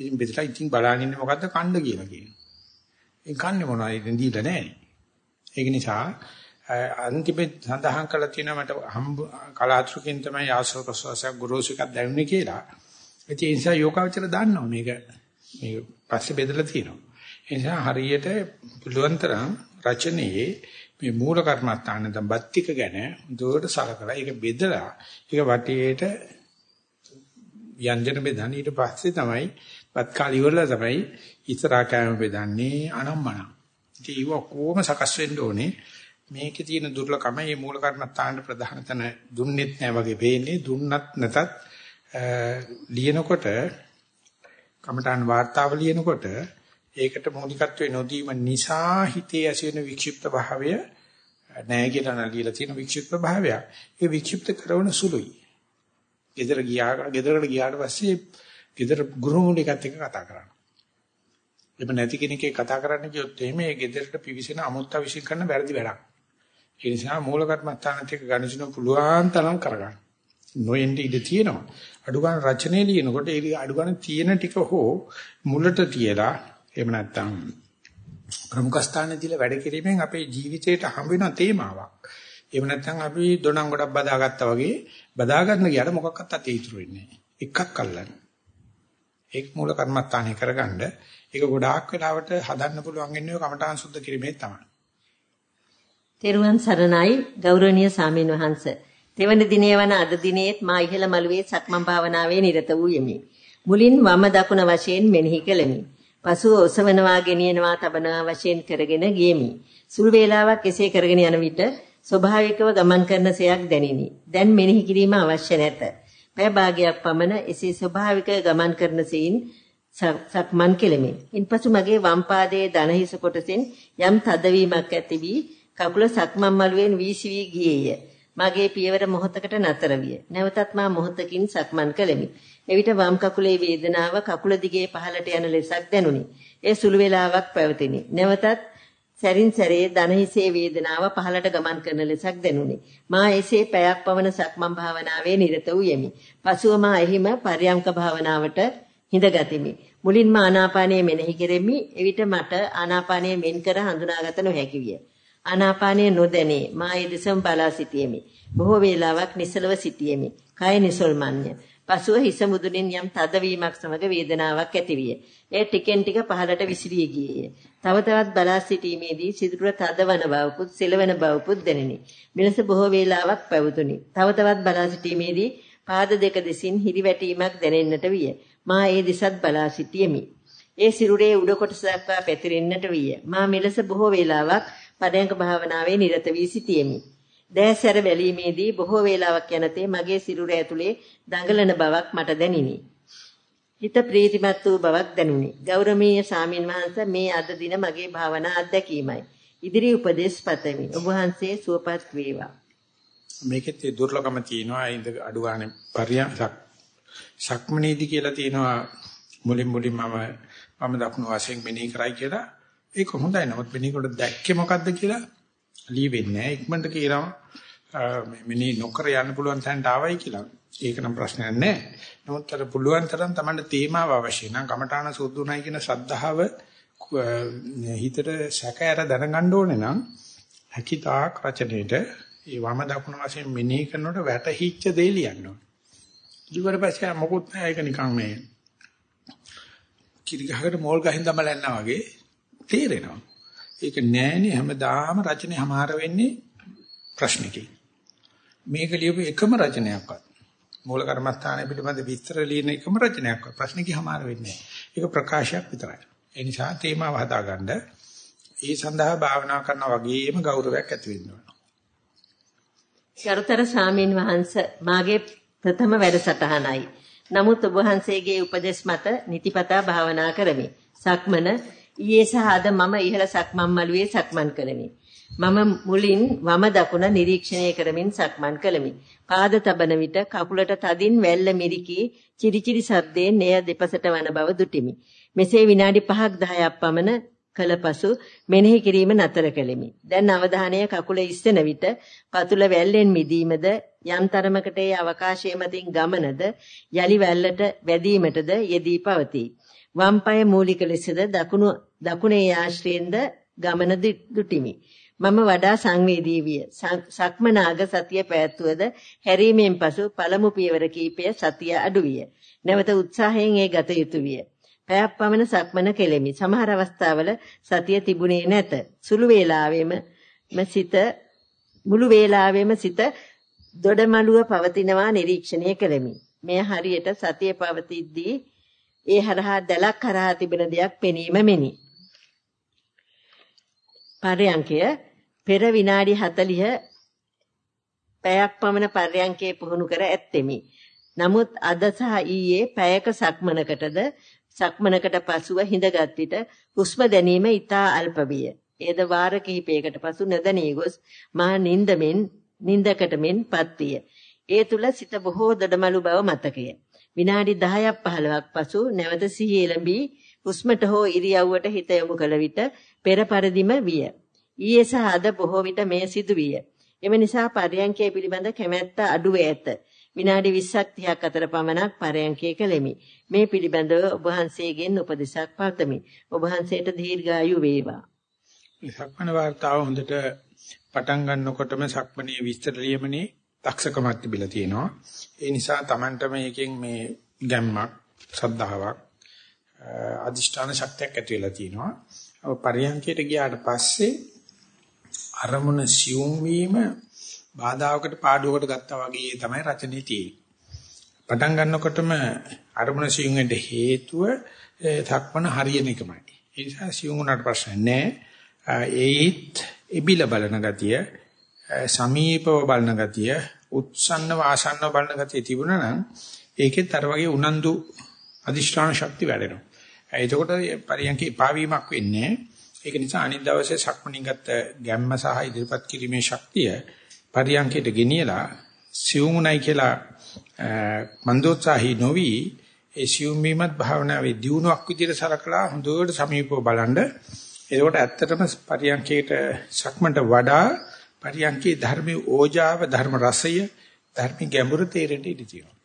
ඉතින් බෙදලා ඉතින් බලන්න ඉන්නේ මොකද්ද කන්න කියලා කියනවා. ඒ කන්නේ මොනවද ඉතින් දීලා නැහැ. ඒක නිසා අන්තිමේ සඳහන් කළා තියෙනවා මට හම්බ කලාතුරකින් තමයි ආශ්‍රව ප්‍රසවාසයක් ගුරුසුකක් දැනුනේ කියලා. ඒ නිසා යෝගාවචර දන්නවා මේක මේ පස්සේ බෙදලා තියෙනවා. ඒ නිසා හරියට පුළුවන් තරම් රචනයේ මේ මූල කර්මස්ථාන නැත්නම් බත්තික ගැන දුවට සලකලා ඒක බෙදලා ඒක වටේට ව්‍යංජන බෙදන්නේ ඊට පස්සේ තමයි බත් කාලි ඉවරලා තමයි ඉස්සරහා කෑම බෙදන්නේ අනම්මන. ඉතින් ඒක කොහොම සකස් වෙන්න ඕනේ මේකේ තියෙන දුර්ලභම මේ මූල කර්මස්ථානට ප්‍රධාන තැන දුන්නෙත් නෑ වගේ වෙන්නේ දුන්නත් නැතත් ලියනකොට කමඨාන් වාර්තාව ලියනකොට ඒකට මූලිකත්වයේ නොදීම නිසා හිතේ ඇසිවෙන වික්ෂිප්ත භාවය නෑ කියලා නලියලා තියෙන වික්ෂිප්ත භාවය. ඒ වික්ෂිප්ත කරන සුළුයි. ගෙදර ගියා ගෙදරට ගියාට පස්සේ ගෙදර ගුරු මූලිකත් එක්ක කතා කරනවා. එබ නැති කෙනෙක් කතා කරන්න කියොත් එහෙම ඒ ගෙදරට පිවිසෙන අමුත්තා විශ්ින් කරන වැරදි වැඩක්. ඒ නිසා මූල කර්මස්ථානත් එක්ක ගණසින පුළුවන් තරම් කරගන්න. නොයෙන්ද ඉඳ තියෙනවා. අඩු ගන්න රචනයේ ලියනකොට ඒ අඩු ගන්න තියෙන ටික හෝ මුලට තියලා එහෙම නැත්නම් ප්‍රමුඛ ස්ථානයේ දීලා වැඩ කිරීමෙන් අපේ ජීවිතේට හම් වෙන තේමාවක්. එහෙම නැත්නම් අපි දොණම් ගොඩක් බදාගත්තා වගේ බදා ගන්න ගියාට මොකක්වත් අතේ ඉතුරු වෙන්නේ නැහැ. එකක් අල්ලන්න. ඒක මූල කර්මස්ථානේ කරගන්න. ඒක ගොඩාක් වෙලාවට හදන්න පුළුවන් වෙන්නේ කමඨාන් සුද්ධ කිරීමේ තමයි. තෙරුවන් සරණයි ගෞරවනීය සාමීන් වහන්ස. තෙවන දිනේ වන අද දිනේත් මා ඉහළ මළුවේ සක්මන් භාවනාවේ නිරත වූ යෙමි. මුලින් වම දකුණ වශයෙන් මෙනෙහි කෙලෙමි. පසුව ඔසවනවා ගෙනියනවා තබනවා වශයෙන් කරගෙන ගියෙමි. සුළු වේලාවක් එසේ කරගෙන යන විට ස්වභාවිකව ගමන් කරන සයක් දැනිනි. දැන් මෙනෙහි කිරීම අවශ්‍ය නැත. පැය භාගයක් පමණ එසේ ස්වභාවික ගමන් කරන සීන් සක්මන් කෙලෙමි. ඉන්පසු මගේ වම් පාදයේ දන හිස කොටසෙන් යම් තදවීමක් ඇති වී කකුල සක්මන් මළුවෙන් වීසි වී ගියේය. මගේ පියවර මොහොතකට නතර විය. නැවතත් මා මොහොතකින් සක්මන් කළෙමි. එවිට වම් කකුලේ වේදනාව කකුල දිගේ පහළට යන ලෙසක් දැනුනි. ඒ සුළු වේලාවක් පැවතිනි. නැවතත් සැරින් සැරේ දන හිසේ වේදනාව පහළට ගමන් කරන ලෙසක් දැනුනි. මා එසේ පැයක් පවන සක්මන් භාවනාවේ නිරත වූ යෙමි. පසුව මා එහිම පර්යංක භාවනාවට හිඳගතිමි. මුලින්ම ආනාපානය මෙනෙහි කෙරෙමි. එවිට මට ආනාපානය මෙන් කර හඳුනාගත නොහැකි විය. ආනාපානය නොදැනේ. මා ඒ දෙසම බලා සිටියෙමි. බොහෝ වේලාවක් නිසලව සිටියෙමි. කය නිසල්මන්ය. පසුව හිස මුදුනින් යම් තදවීමක් සමග වේදනාවක් ඇතිවිය. එය ටිකෙන් ටික පහළට විසිරී ගියේය. තව තවත් බලා සිටීමේදී සිදුර තදවන බවකුත් සෙලවන බවකුත් දැනිනි. මෙලෙස බොහෝ වේලාවක් පැවතුණි. තව තවත් බලා සිටීමේදී පාද දෙක දෙසින් හිරිවැටීමක් දැනෙන්නට විය. මා ඒ දිසත් බලා සිටියෙමි. ඒ සිරුරේ උඩ කොටස දක්වා පැතිරෙන්නට විය. මා මෙලෙස බොහෝ වේලාවක් පදයන්ක භාවනාවේ නිරත වී සිටියෙමි. දැසැර බැලීමේදී බොහෝ වේලාවක් යනතේ මගේ සිරුර ඇතුලේ දඟලන බවක් මට දැනිනි. හිත ප්‍රීතිමත් වූ බවක් දැනුනි. ගෞරවනීය සාමින් වහන්සේ මේ අද දින මගේ භාවනා අත්දැකීමයි. ඉදිරි උපදේශ පතමි. ඔබ වහන්සේ සුවපත් වේවා. මේකෙත් ඒ දුර්ලභම තියෙනවා ඉඳ අඩු ගන්න පරියන්සක් සක්මනේදී කියලා තියෙනවා මුලින් මුලින් මම මම දකුණු වශයෙන් මෙනෙහි කරයි කියලා ඒක හොඳයි. නමුත් මෙනෙහි කොට දැක්කේ මොකද්ද කියලා ලී වෙන්නේ නැහැ. ඉක්මනට කියනවා මේ මෙනෙහි නොකර යන්න පුළුවන් තැනට ආවයි කියලා. ඒක නම් ප්‍රශ්නයක් නැහැ. නමුත් අර පුළුවන් තරම් Tamanට තේමාව අවශ්‍ය නම් කමඨාන සුද්ධුණයි කියන සද්ධාව හිතට සැකයර දැනගන්න ඕනේ නම් හැකිතාක් රචනෙට ඒ වම දකුණ වශයෙන් මෙනෙහි කරනකොට වැටහිච්ච දේ ලියන්න ඕනේ. ඊට පස්සේ මොකුත් නැහැ. ඒක නිකන් මේ කිරි ගහකට මෝල් ගහින් තමලන්නා වගේ. තේරෙනවා. ඒක නෑනේ හැමදාම රචනය හමාර වෙන්නේ ප්‍රශ්නකේ. මේක ලියපු එකම රචනයක්වත් මූල කර්මස්ථානය පිළිබඳ විස්තර ලියන එකම රචනයක්වත් ප්‍රශ්නකේ හමාර වෙන්නේ නැහැ. ඒක ප්‍රකාශයක් විතරයි. ඒ නිසා තේමාව හදාගන්න ඒ සඳහා භාවනා කරන වගේම ගෞරවයක් ඇති වෙන්න ඕන. ගරුතර ස්වාමීන් වහන්ස මාගේ ප්‍රථම වැඩසටහනයි. නමුත් ඔබ වහන්සේගේ උපදෙස් මත නිතිපතා භාවනා කරමි. සක්මන ඊයේ සහ අද මම ඉහළ සක්මන් මළුවේ සක්මන් කළෙමි. මම මුලින් වම දකුණ නිරීක්ෂණය කරමින් සක්මන් කළෙමි. පාද තබන විට කකුලට තදින් වැල්ල මිරිකී චිරිචිරි ශබ්දයෙන් එය දෙපසට වන බව දුටිමි. මෙසේ විනාඩි 5ක් 10ක් පමණ කළ පසු මෙනෙහි කිරීම නතර කෙලිමි. දැන් අවධානය කකුල ඉස්සෙන විට පතුල වැල්ලෙන් මිදීමද යම් තරමකට ඒ අවකාශයේ මතින් ගමනද යලි වැල්ලට වැදීමටද යෙදී පවතී. වම් පාය මූලික ලෙසද දකුණු දකුණේ ආශ්‍රයෙන්ද ගමන දුටිමි. මම වඩා සංවේදී විය. සක්මනාග සතිය පැවැත්වුවද හැරීමෙන් පසු පළමු පියවර කීපය සතිය අඩු විය. නැවත උත්සාහයෙන් ඒ ගත යුතු විය. පැයක් පමණ සක්මන කෙලෙමි. සමහර අවස්ථාවල සතිය තිබුණේ නැත. සුළු වේලාවෙම සිත මුළු වේලාවෙම සිත දොඩමළුව පවතිනවා නිරීක්ෂණය කෙලෙමි. මෙය හරියට සතිය පවතිද්දී ඒ හරහා දැලක් කරහා තිබෙන දෙයක් පෙනීම මෙනි. පරයන්කය පෙර විනාඩි 40 පැයක් පමණ පරයන්කේ පුහුණු කර ඇත්තෙමි. නමුත් අද සහ ඊයේ පැයක සක්මනකටද සක්මනකට පසුව හිඳගත් විට හුස්ම දැනීම ඉතා අල්ප විය. එයද වාර කිහිපයකට පසු නැදණී ගොස් මා නින්දමින් නින්දකට මෙන්පත් විය. ඒ තුල සිත බොහෝ දඩමලු බව මතකය. විනාඩි 10ක් 15ක් පසු නැවත සිහිය එළඹී හුස්මට හෝ ඉරියව්වට හිත යොමු කළ විට පෙර පරිදිම විය. ඊයේ සහ අද බොහෝ විට මේ සිදුවිය. එම නිසා පරයන්කය පිළිබඳ කැමැත්ත අඩුවේ ඇත. විනාඩි 20ක් 30ක් අතර පමණක් පරයන්කය කළෙමි. මේ පිළිබඳව ඔබ වහන්සේගෙන් උපදෙසක් පතමි. ඔබ වහන්සේට දීර්ඝායු වේවා. සක්මණ වார்த்தාව හොඳට පටන් ගන්නකොටම සක්මණේ විස්තර ලියමනේ දක්ෂකමක් තිබිලා තියෙනවා. ඒ නිසා Tamanට මේකෙන් මේ ගැම්මක්, ශ්‍රද්ධාවක්, අදිෂ්ඨාන ශක්තියක් ඇති වෙලා තියෙනවා. පරියන්කයට ගියාට පස්සේ අරමුණ සියුම් වීම බාධාවකට පාඩුවකට ගත්තා වගේ තමයි රචනයේ තියෙන්නේ. පටන් ගන්නකොටම අරමුණ සියුම් වෙන්න හේතුව සක්මන හරියන එකමයි. ඒ නිසා සියුම් වුණාට ප්‍රශ්න නැහැ. ඒත් එබිල බලන ගතිය, සමීපව බලන ගතිය, උත්සන්නව ආසන්නව බලන ගතිය තිබුණා නම් ඒකෙත් අර වගේ උනන්දු අදිෂ්ඨාන ශක්තිය වැඩෙනවා. එතකොට පරියන්කේ පාවීමක් වෙන්නේ ඒක නිසා අනිත් දවසේ සක්මණින් ගත්ත ගැම්ම සහ ඉදිරිපත් කිරීමේ ශක්තිය පරියන්කේට ගෙනියලා සිවුමුණයි කියලා මන්දෝත්සාහී නොවි ඒ සිවුම්වීමත් භාවනාවේ දියුණුවක් විදිහට සලකලා හොඳට සමීපව බලනද එතකොට ඇත්තටම පරියන්කේට සක්මන්ට වඩා පරියන්කේ ධර්මයේ ඕජාව ධර්ම රසය ධර්ම ගැඹුර තේරෙන්න ඉඩ තියෙනවා.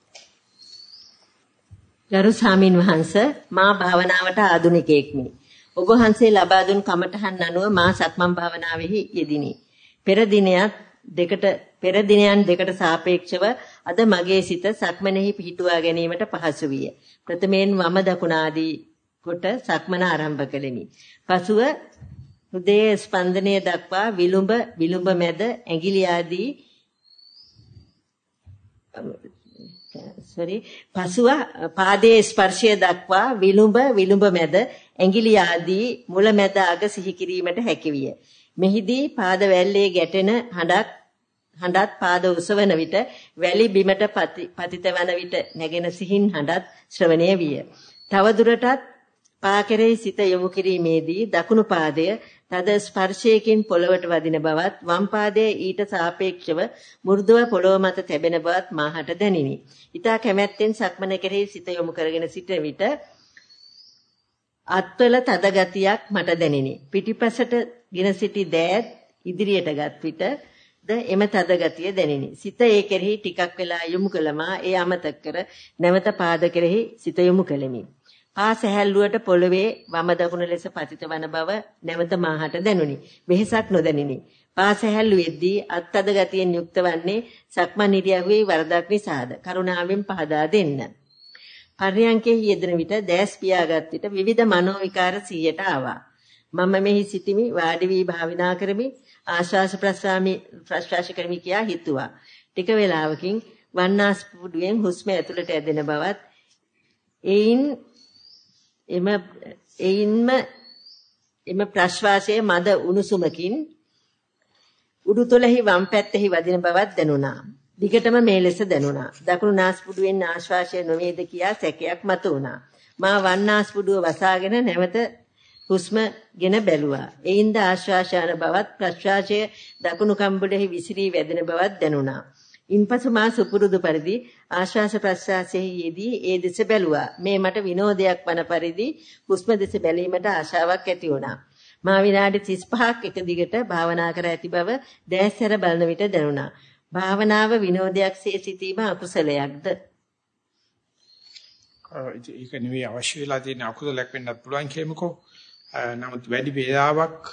ගරු ස්වාමින් වහන්සේ මා භාවනාවට ආධුනිකයෙක්මි. ඔබ වහන්සේ ලබා දුන් කමඨහන් අනුව මා සක්මන් භාවනාවෙහි යෙදිනි. පෙර දිනයත් දෙකට පෙර දිනයන් දෙකට සාපේක්ෂව අද මගේ සිත සක්මනෙහි පිහිටුවා ගැනීමට පහසු විය. ප්‍රථමයෙන් වම දකුණ ආදී කොට සක්මන ආරම්භ කළෙමි. පසුව හෘදයේ ස්පන්දනය දක්වා විලුඹ විලුඹ මැද ඇඟිලි ආදී sorry පසුව පාදයේ ස්පර්ශය දක්වා විලුඹ විලුඹ මැද ඇඟිලි ආදී මුල මැද අග සිහි කිරීමට හැකියිය. මෙහිදී පාද වැල්ලේ ගැටෙන හඬක් හඬත් පාද උසවන විට වැලි බිමට පතිත වන විට නැගෙන සිහින් හඬත් ශ්‍රවණය විය. තව දුරටත් පා කෙරෙහි සිත යොමු කිරීමේදී දකුණු පාදය තද ස්පර්ශයකින් පොළවට වදින බවත් වම් පාදයේ ඊට සාපේක්ෂව මෘදුව පොළොව මත තැබෙන බවත් මාහට දැනිනි. ඊට කැමැත්තෙන් සක්මන කෙරෙහි සිත යොමු කරගෙන සිට විට අත්වල තද ගතියක් මට දැනිනි. පිටිපසට ගෙන සිටි දෑත් ඉදිරියට ගත් විට ද එම තද ගතිය දැනිනි. සිත ඒ කෙරෙහි ටිකක් වෙලා යොමු කළමා ඒ අමතක කර නැවත පාද කෙරෙහි සිත යොමු කළෙමි. පා සැහැල්ලුවට පොළවේ වම දකුණ ලෙස පතිත වන බව නැවත මාහට දැනුනි. වෙහසක් නොදැනිනි. පා සැහැල්ලු වෙද්දී අත්අද ගතියෙන් යුක්ත වන්නේ සක්මන් ඉරියව්වේ වරදක් නිසාද? කරුණාවෙන් පහදා දෙන්න. පර්යංකේ යෙදෙන විට දැස් පියාගත් විට විවිධ මනෝ විකාර සියයට ආවා. මම මෙහි සිටිමි වාඩි වී භාවනා කරමි ආශ්වාස ප්‍රශ්වාමි ප්‍රශ්වාස කරමි කියා හිතුවා. ටික වේලාවකින් වන්නාස් පුඩුවෙන් හුස්ම ඇතුළට ඇදෙන බවත් එයින් එම එයින්ම එම ප්‍රශ්වාසයේ මද උණුසුමකින් උඩුතොලෙහි වම් පැත්තෙහි වදින බවක් දැනුණා. දිගටම මේ ලෙස දැනුණා. දකුණු නාස්පුඩුවෙන් ආශ්වාසය නොවේද කියා සැකයක් මතු වුණා. මා වන්නාස්පුඩුව වසාගෙන නැවත හුස්මගෙන බැලුවා. එයින්ද ආශ්වාසයන බවත් ප්‍රශ්වාසය දකුණු කම්බුඩෙහි විසිරී වැදෙන බවක් දැනුණා. ඉන්පසු මා සුපුරුදු පරිදි ආශ්වාස ප්‍රශ්වාසයේ යෙදී ඒ දෙස බැලුවා. මේ මට විනෝදයක් වන පරිදි හුස්ම දෙස බැලීමට ආශාවක් ඇති වුණා. මා විනාඩි 35ක් එක දිගට භාවනා කර ඇති බව දැස්සර බලන විට දැනුණා. භාවනාව විනෝදයක්සේ සිටීම අකුසලයක්ද? ඒක නෙවෙයි අවශ්‍ය වෙලා තියෙන අකුසලයක් වෙන්නත් පුළුවන් කියමුකෝ. නමුත් වැඩි වේලාවක්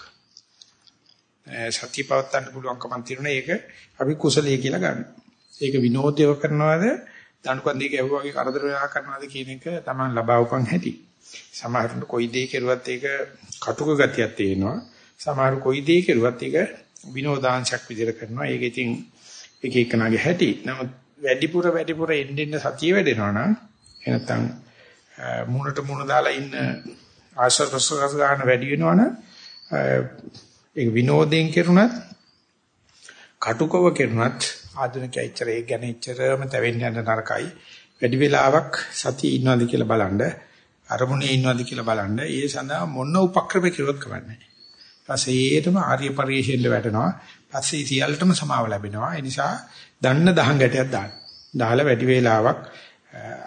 සත්‍ය පවත්තන්න පුළුවන්කමක් තියෙනවා. ඒක අපි කුසලයේ කියලා ගන්න. ඒක විනෝදයව කරනවද, දණුකන්දී ගැහුවාගේ කරදර වෙලා කරනවද කියන එක තමයි ලබා උපන් හැටි. සමහරුන්ට කොයි දේ කෙරුවත් ඒක කටුක ගතියක් තියෙනවා. සමහරු කොයි දේ කෙරුවත් ඒක විනෝදාංශයක් විදිහට කරනවා. ඒක ඉතින් එක එකනාගේ හැටි. නමුත් වැඩිපුර වැඩිපුර එන්න සතිය වැඩෙනවා නම් එනතන් මුණට මුණ දාලා ඉන්න ආශ්‍රව ප්‍රසවාස ගන්න වැඩි වෙනවනම් ඒක විනෝදයෙන් කෙරුණත් කටුකව කෙරුණත් ආධුනිකයි ඉච්චර ඒ ගැන ඉච්චරම තැවෙන්න යන නරකයි. වැඩි වෙලාවක් සතිය ඉන්නවද කියලා බලන්න අරමුණේ ඉන්නවද කියලා බලන්න ඒ සඳහා මොන උපක්‍රම කෙරුවත් කවන්නේ පස්සේටම ආර්ය පරිශීලන වැටෙනවා. පස්සේ සියල්ලටම සමාව ලැබෙනවා. ඒ නිසා දන්න දහං ගැටයක් දාන්න. දාලා වැඩි වේලාවක්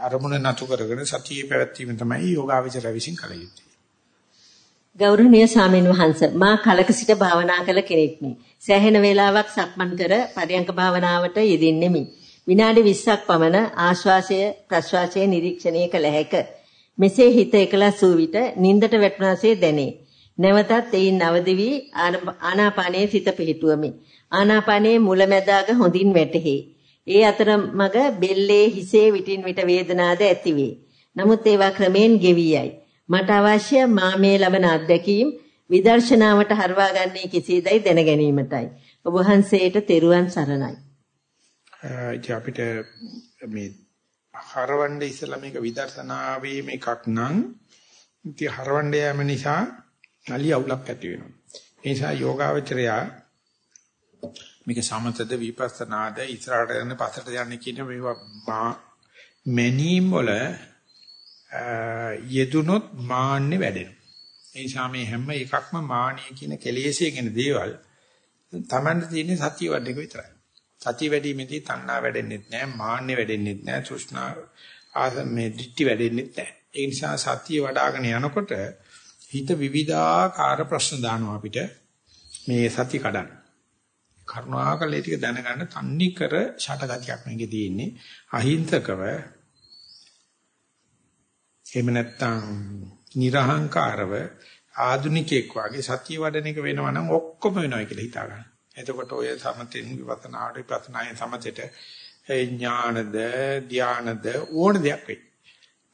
අරමුණ නතු කරගෙන සතියේ පැවැත්වීම තමයි යෝගාවචර විසින් කළ යුත්තේ. ගෞරවනීය සාමින් වහන්ස මා කලක සිට භාවනා කළ කෙනෙක්මි. සෑහෙන වේලාවක් සක්මන් කර පරියංක භාවනාවට යෙදෙන්නෙමි. විනාඩි 20ක් පමණ ආශ්වාසය ප්‍රශ්වාසය නිරීක්ෂණය කළ හැක. මෙසේ හිත එකලස් වූ විට නින්දට වැටුණාසේ දැනේ. නැවතත් එයින් අවදි වී ආනාපානයේ සිත පිහිටුවමි. ආනාපානයේ මුලැමැදාග හොඳින් වැටහි. ඒ අතරමඟ බෙල්ලේ හිසේ විටින් විට වේදනාද ඇතිවේ. නමුත් ඒවා ක්‍රමෙන් ගෙවි යයි. මට අවශ්‍ය මා මේ ලබන අත්දැකීම් විදර්ශනාවට හරවා ගන්නේ කෙසේදයි දැන ගැනීමටයි. ඔබ වහන්සේට තෙරුවන් සරණයි. අපිට මේ හරවන්නේ ඉස්සලා මේක විදර්ශනාවේ මේකක් නම් ඉතින් හරවන්නේ යෑම නිසා නලිය අවුලක් ඇති වෙනවා. ඒ නිසා යෝගාවචරයා මේක සමතද විපස්සනාද ඉස්සරහට යන පස්සට යන්නේ කියන මේවා මැනීම් වල යෙදුනොත් මාන්නේ වැඩෙනවා. ඒ නිසා මේ හැම එකක්ම මානිය කියන කෙලෙසේ කියන දේවල් Tamanට තියෙන සතිය වඩ එක විතරයි. සතිය වැඩිමේදී තණ්හා වැඩෙන්නේ නැහැ, මාන්නේ වැඩෙන්නේ නැහැ, තෘෂ්ණා ආස මේ දිට්ටි වැඩෙන්නේ නැහැ. ඒ නිසා සතිය වඩ아가න යනකොට හිත විවිධාකාර ප්‍රශ්න දානවා අපිට මේ සතිය කඩන්න. කරුණාකරලා ටික දැනගන්න තන්නේ කර ෂටගතියක් මේකේ තියෙන්නේ. අහිංසකව එහෙම නැත්නම් නිර්හංකාරව ආදුනිකෙක් වගේ සතිය වඩන එක වෙනවා නම් ඔක්කොම වෙනවා කියලා හිතා ගන්න. එතකොට ඔය සමතෙන් විපස්සනාට විපස්සනායෙන් සමතෙට ඥානද ධානද ඕන දෙයක් වෙයි.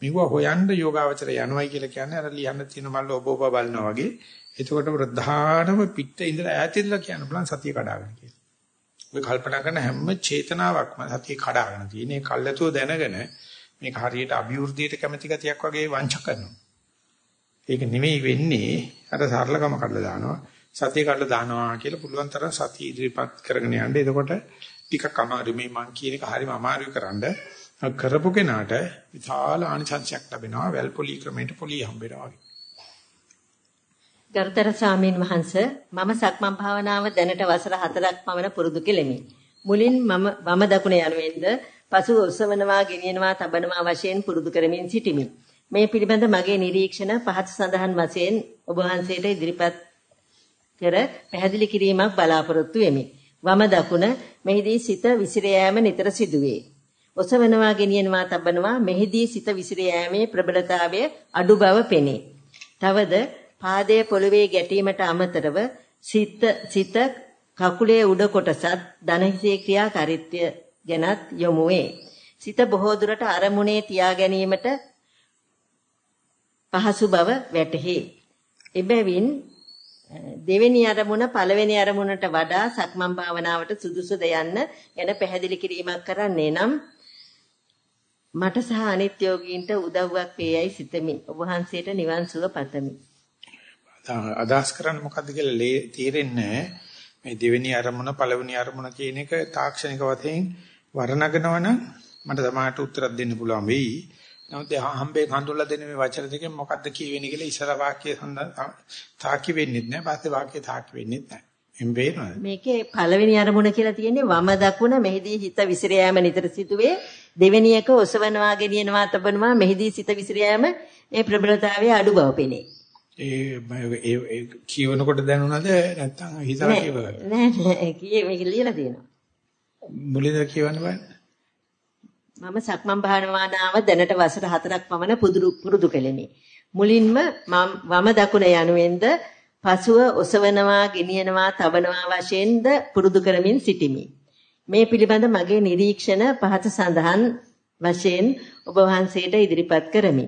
මේව හොයන්න යෝගාවචර යනවයි කියලා කියන්නේ අර ලියන්න තියෙන මල්ල ඔබ ඔබ බලනවා වගේ. එතකොට ප්‍රධානම පිට ඉඳලා ඈත ඉඳලා කියන්න පුළුවන් සතිය කඩාගෙන කියලා. ඔය කල්පනා කරන හැම චේතනාවක්ම සතිය කඩාගෙන තියෙන. ඒ කල්ැතුව දැනගෙන මේක හරියට අභිවෘද්ධියට කැමැති ගතියක් වගේ වංච කරනවා. ඒක නෙමෙයි වෙන්නේ අර සරලකම කඩලා දානවා. සතිය කඩලා දානවා කියලා පුළුවන් තරම් සතිය ඉදිරිපත් කරගෙන යන්න. එතකොට ටිකක් අමාරු මේ මං කියන එක හරිම අමාරුයි කරන්න. කරපු කෙනාට විශාල ආනිසංසයක් ලැබෙනවා. වැල් පොලි ක්‍රමයට පොලි හම්බෙනවා වගේ. ගරුතර ස්වාමීන් වහන්ස මම සක්මන් භාවනාව දැනට වසර 4ක් පමණ පුරුදු කෙලෙමි. මුලින් මම වම දකුණ යනුවෙන්ද පසු ඔසවනවා, ගෙනියනවා, තබනවා වශයෙන් පුරුදු කරමින් සිටිමි. මේ පිළිබඳ මගේ නිරීක්ෂණ පහත සඳහන් වශයෙන් ඔබ වහන්සේට ඉදිරිපත් කර පැහැදිලි කිරීමක් බලාපොරොත්තු වෙමි. වම දකුණ මෙහිදී සිත විසිර යාම නිතර සිදුවේ. ඔසවනවා, ගෙනියනවා, තබනවා මෙහිදී සිත විසිර යෑමේ ප්‍රබලතාවය අඩු බව පෙනේ. තවද පාදයේ පොළවේ ගැටීමට අමතරව සිත සිත කකුලේ උඩ කොටසත් දනහිසේ ක්‍රියාකාරීත්වය ගැනත් යොමු වේ. සිත බොහෝ දුරට අරමුණේ තියා ගැනීමට පහසු බව වැටහි. එබැවින් දෙවෙනි අරමුණ පළවෙනි අරමුණට වඩා සක්මන් භාවනාවට සුදුසුද යන්න ගැන පැහැදිලි කිරීමක් කරන්නේ නම් මට සහ අනිත් යෝගීන්ට උදව්වක් වේයයි සිතමි. ඔබ වහන්සේට නිවන් සුව පතමි. අදහස් කරන්නේ මොකද්ද කියලා තේරෙන්නේ මේ දෙවෙනි අරමුණ පළවෙනි අරමුණ කියන එක තාක්ෂණික වශයෙන් වර්ණගෙනව නම් මට සමහරට උත්තරයක් දෙන්න පුළුවන් වෙයි. නමුත් හම්බේ හඳුල්ලා දෙන මේ වචන දෙකෙන් මොකද්ද කියවෙන්නේ කියලා ඉස්සර වාක්‍යය තාකි වෙන්නේ නැහැ. පස්සේ වාක්‍යය තාකි වෙන්නේ නැහැ. එම් වේනවද? මේකේ පළවෙනි අරමුණ කියලා තියෙන්නේ වම දකුණ මෙහිදී හිත විසිර යෑම නිතර සිදුවේ. දෙවෙනි එක ඔසවනවා ගෙනියනවා තබනවා මෙහිදී සිත විසිර යෑම ඒ ප්‍රබලතාවයේ අඩු බව පෙනේ. ඒ ඒ කියවනකොට දැනුණාද නැත්නම් හිතලා කියවගත්තා? නෑ නෑ කියේ මේක ලියලා තියෙනවා. මුලින්ද කියවන්න බෑ. මම සක්මන් භාවනාව දැනට වසර 4ක් පමණ පුරුදු කෙලෙමි. මුලින්ම වම දකුණ යනුවෙන්ද පසුව ඔසවනවා, ගෙනියනවා, තබනවා වශයෙන්ද පුරුදු කරමින් සිටිමි. මේ පිළිබඳ මගේ නිරීක්ෂණ පහත සඳහන් වශයෙන් ඔබ වහන්සේට ඉදිරිපත් කරමි.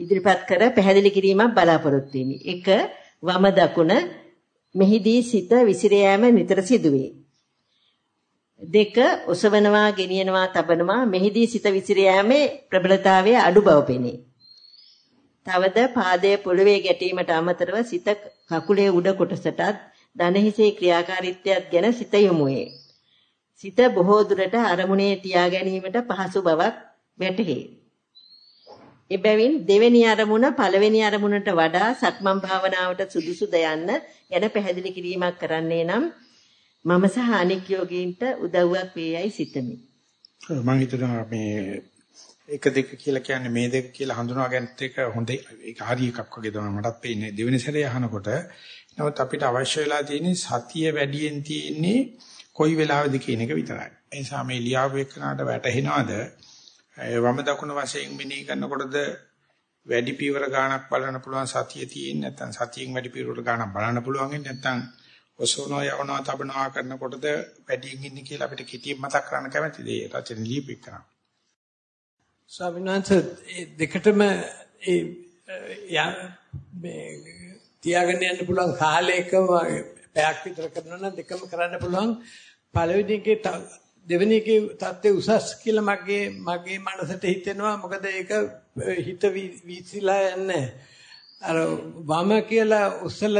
ඉදිරිපත් කර පැහැදිලි කිරීමක් බලාපොරොත්තු වෙමි. 1. වම දකුණ මෙහිදී සිත විසිර යාම නිතර සිදුවේ. දෙක ඔසවනවා ගෙනියනවා තබනවා මෙහිදී සිත විසිර යාමේ ප්‍රබලතාවයේ අඩු බව පෙනේ. තවද පාදයේ පොළවේ ගැටීමට අමතරව සිත කකුලේ උඩ කොටසටත් දනහිසේ ක්‍රියාකාරීත්වයක් ගැන සිත යොමු වේ. සිත බොහෝ දුරට අරමුණේ තියා ගැනීමට පහසු බවක් වැටහේ. එබැවින් දෙවෙනි අරමුණ පළවෙනි අරමුණට වඩා සක්මන් භාවනාවට සුදුසුද යන්න ගැන පැහැදිලි කිරීමක් කරන්නේ නම් මම සහ අනික් යෝගීන්ට උදව්වක් වේයයි සිතමි. මම හිතනවා මේ එක දෙක කියලා කියන්නේ මේ දෙක කියලා හඳුනා ගන්නත් එක හොඳයි. ඒක හරි එකක් වගේ තමයි මටත් පේන්නේ. දෙවෙනි සැරේ අහනකොට නමුත් අපිට අවශ්‍ය වෙලා තියෙන්නේ සතිය වැඩියෙන් තියෙන්නේ කොයි වෙලාවෙද කියන එක විතරයි. ඒ නිසා මේ ලියාව එක්කනට වැටහෙනවද වම දකුණ වශයෙන් මෙනෙහි කරනකොටද වැඩි පියවර ගාණක් බලන්න පුළුවන් සතිය තියෙන්නේ නැත්නම් සතියෙන් වැඩි පියවර ගාණක් බලන්න පුළුවන් වෙන්නේ නැත්නම් ඔසවනවා යවනවා තබනවා කරනකොටද වැඩියෙන් ඉන්නේ කියලා අපිට කිතියෙන් මතක් කරන්න කැමතිද? ඒ රචන ලියපෙක් කරා. ස්වාමීන් වහන්සේ දෙකටම ඒ මේ තියාගෙන යන්න පුළුවන් කාලයකම පැයක් විතර කරනවා නම් දෙකම කරන්න පුළුවන්. පළවෙනි එකේ දෙවෙනි එකේ தත්ත්වය උසස් කියලා මගේ මගේ මනසට හිතෙනවා. මොකද ඒක හිත විසිලා යන්නේ. අර වම කියලා උස්සල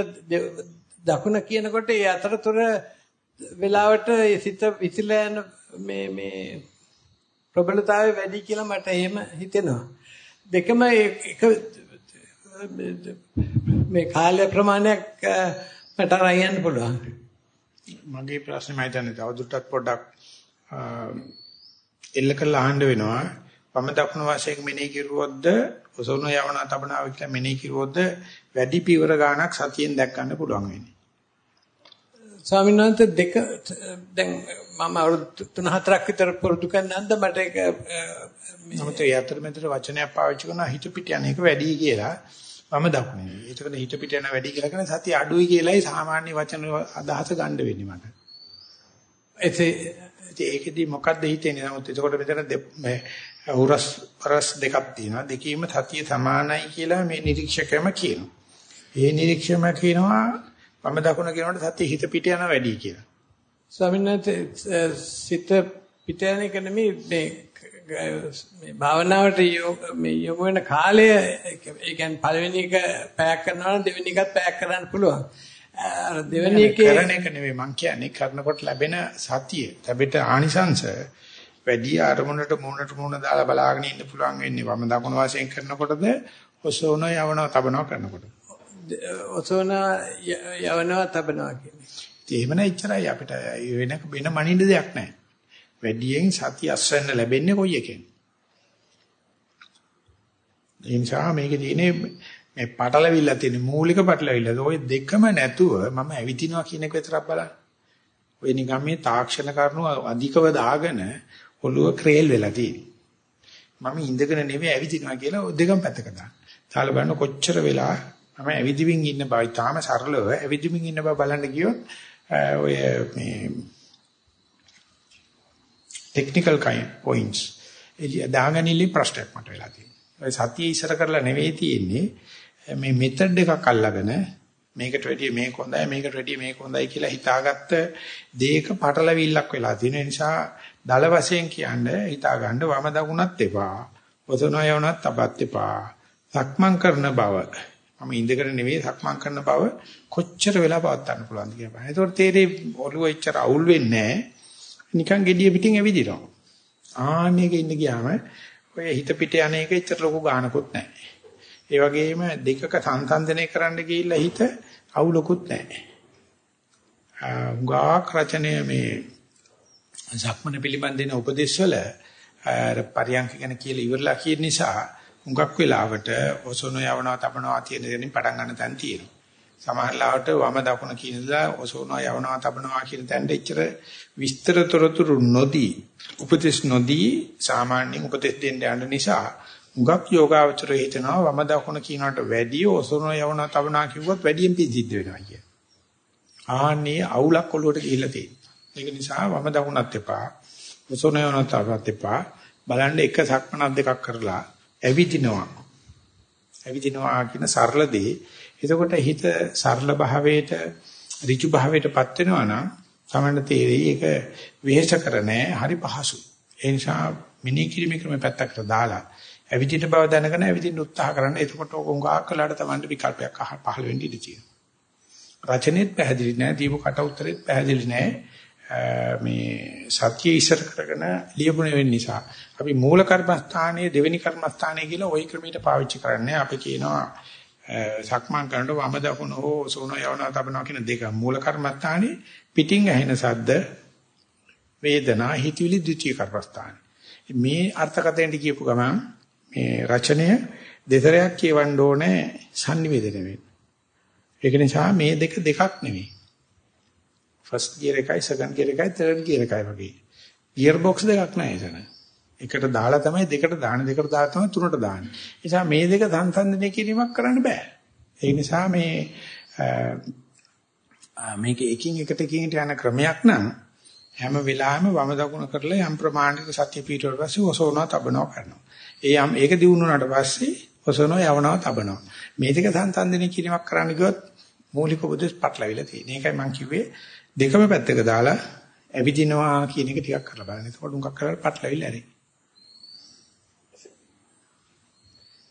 දකුණ කියනකොට ඒ අතරතුර වෙලාවට ඒ සිත විසිලා යන මේ මේ ප්‍රබලතාවය වැඩි කියලා මට එහෙම හිතෙනවා දෙකම එක මේ කාල ප්‍රමාණයක් මට අරයන් පුළුවන්. මගේ ප්‍රශ්නේ මම හිතන්නේ තවදුරටත් පොඩ්ඩක් එල්ල කරලා අහන්න වෙනවා. වම දකුණු වශයෙන් මෙනෙහි කිරුවොත්ද ඔසවන යවන තබනාව කියලා මෙනෙහි කිරුවොත්ද වැඩි පියවර ගාණක් සතියෙන් දැක් ගන්න පුළුවන් වෙන්නේ. ස්වාමීන් වහන්සේ දෙක දැන් මම අවුරුදු 3-4ක් විතර පුරුදු කරනන්ද මට ඒක නමුත් අතරමැද වචනයක් පාවිච්චි කරනවා හිත පිට යන එක වැඩි කියලා වම දකුණේ. ඒකද හිත පිට යන වැඩි කියලා කියන සතිය අඩුයි කියලායි සාමාන්‍ය වචන අදහස ගන්න වෙන්නේ මට. ඒකෙදි මොකද්ද හිතෙන්නේ? නමුත් එතකොට මෙතන උරස් පරස් දෙකක් තියෙනවා. දෙකීම සතිය සමානයි කියලා මේ නිරීක්ෂකයම කියනවා. ඒ නිරීක්ෂකම කියනවා වම දකුණ කියනකොට සතිය හිත පිට යන වැඩි කියලා. ස්වාමීන් වහන්සේ සිත පිට යන එක නෙමෙයි මේ මේ භාවනාවට මේ යොමු වෙන කාලය ඒ කියන්නේ පළවෙනි එක පැයක් කරනවා නම් දෙවෙනි එකත් පැයක් කරන්න පුළුවන්. අර දෙවෙනි එකේ කරන එක නෙවෙයි මං කියන්නේ කරනකොට ලැබෙන සතිය, ලැබෙට ආනිසංශ වැඩි අරමුණට මූණට මූණ දාලා බලාගෙන ඉන්න පුළුවන් වෙන්නේ වම දකුණු වශයෙන් කරනකොටද ඔසෝන යවනවා තබනවා කරනකොට. ඔසෝන යවනවා තබනවා කියන්නේ. ඒ එහෙම නැච්චරයි අපිට වෙන වෙන මනින්න දෙයක් නැහැ. වැඩියෙන් සතිය අස්වැන්න ලැබෙන්නේ කොයි එකෙන්? ඒ නිසා මේකේ තියෙන්නේ මේ පටලවිල්ල තියෙන මූලික පටලවිල්ල. ඔය දෙකම නැතුව මම ඇවිදිනවා කියන එක විතරක් බලන්න. ඔය නිකම් මේ තාක්ෂණ කරුණු අධිකව දාගෙන ඔළුව ක්‍රේල් වෙලා තියෙන්නේ. මම ඉඳගෙන නෙවෙයි ඇවිදිනවා කියලා ඔය දෙකම පැත්තක දාන්න. තාල බලන්න කොච්චර වෙලා මම ඇවිදිමින් ඉන්න බව තාම සරලව ඇවිදිමින් ඉන්න බව බලන්න ගියොත් ඔය මේ ටෙක්නිකල් කයින් පොයින්ට්ස් ඒ දාගනිලි ප්‍රශ්නයක් මට වෙලා තියෙනවා. ඒ සතිය ඉස්සර කරලා නෙවෙයි තියෙන්නේ මේ මෙතඩ් එකක් අල්ලගෙන මේකට වැඩිය මේක හොඳයි මේකට වැඩිය මේක හොඳයි කියලා හිතාගත්ත දෙයක පටලවිල්ලක් වෙලා තියෙන නිසා දල වශයෙන් කියන්නේ හිතා ගන්න වම දකුණත් එපා. ඔතන යවනත් තපත් එපා. සක්මන් කරන බව. මම ඉඳගෙන නෙවෙයි සක්මන් කරන බව කොච්චර වෙලා පවත් ගන්න පුළුවන්ද කියලා බලන්න. ඒතකොට තේරෙයි ඔළුව එච්චර අවුල් වෙන්නේ නිකන් gediya පිටින් ඇවිදිනවා. ආන්නේක ඉන්න ගියාම ඔය හිත පිට යන එක එච්චර ලොකු ගානකුත් නැහැ. ඒ වගේම දෙකක සංසන්දනය කරන්න ගිහිල්ලා හිත අවුලකුත් නැහැ. උගාක් රචනය මේ සක්මන පිළිබඳ දෙන උපදේශ වල පරියන්ක ගැන කියලා ඉවරලා කියන නිසා හුඟක් වෙලාවට ඔසොන යවනවා තබනවා තියෙන දෙනින් පටන් ගන්න තැන් තියෙනවා. සමහර ලාවට වම දකුණ කියනදා ඔසොන යවනවා තබනවා කියන තැනට එච්චර විස්තර තොරතුරු නොදී උපදේශ නොදී සාමාන්‍යයෙන් උපදේශ දෙන්න යන නිසා හුඟක් යෝගාවචරය හිතනවා වම දකුණ කියනකට වැඩිය ඔසොන යවනවා තබනවා කිව්වොත් වැඩියෙන් පිසිද්ධ වෙනවා කිය. ආන්නේ අවුලක් ඔලුවට ගිහිල්ලා තියෙනවා. ඒක නිසා වම දකුණත් එපා ඔසොන යවනවා තබනත් එපා බලන්න එක සක්මනක් දෙකක් කරලා ඇවිදිනවා. ඇවිදිනවා කියන සරල දේ. එතකොට හිත සරල භාවයට ඍජු භාවයටපත් වෙනවා නම් තමයි තේරෙයි ඒක වෙහෙස කර නැහැ හරි පහසු. ඒ නිසා මිනී කිරිමේ ක්‍රම පැත්තකට දාලා ඇවිදින බව දැනගෙන ඇවිදින්න උත්සාහ කරන්න. එතකොට ඔක උඟාක් කළාට තමයි විකල්පයක් පහළ වෙන්න ඉඩ තියෙනවා. රචනෙත් පැහැදිලි නැහැ, දීපු කට උත්තරෙත් පැහැදිලි නැහැ. මේ සත්‍ය ඉස්සර කරගෙන ලියපුණ වෙන නිසා. අපි මූල කර්මස්ථානයේ දෙවෙනි කර්මස්ථානයේ කියලා ওই ක්‍රමයට පාවිච්චි කරන්නේ. අපි කියනවා සක්මන් කරනකොට වම දකුණ හෝ සෝන යවනවා තබනවා කියන දෙක. මූල කර්මස්ථානයේ පිටින් ඇහෙන සද්ද වේදනා හිතවිලි ද්විතීය කර්මස්ථාන. මේ අර්ථකථනයට කියපු ගමන් මේ රචනය දෙතරයක් කියවන්න ඕනේ sannivedana වෙන්න ඒක නිසා මේ දෙක දෙකක් නෙවෙයි. ෆස්ට් ගියර් එකයි සෙකන්ඩ් ගියර් එකයි තර්ඩ් ගියර් එකයි වගේ. ගියර් බොක්ස් දෙකක් නැහැ එතන. එකට දාලා තමයි දෙකට දාන්නේ දෙකට දාලා තමයි තුනට දාන්නේ. ඒ නිසා මේ දෙක සංසන්දනය කිරීමක් කරන්න බෑ. ඒ නිසා මේ මේක එකින් එකට එකින් යන ක්‍රමයක් නම් හැම වෙලාවෙම වම දකුණ කරලා යම් ප්‍රමාණයක සත්‍ය පීඨවල පස්සේ ඔසවනවා තබනවා කරනවා. ඒ යම් ඒක දිනුනාට පස්සේ ඔසවනවා යවනවා තබනවා. මේ දෙක සංසන්දනය කිරීමක් කරන්න ගියොත් මූලික උපදේශ පටලවිලා තියෙනවා. ඒකයි මම කිව්වේ දෙකම පැත්තක දාලා ඇවිදිනවා කියන එක ටිකක් කරලා බලන්න. එතකොට උඟක් කරලා පටලවිල්ල ඇරෙයි.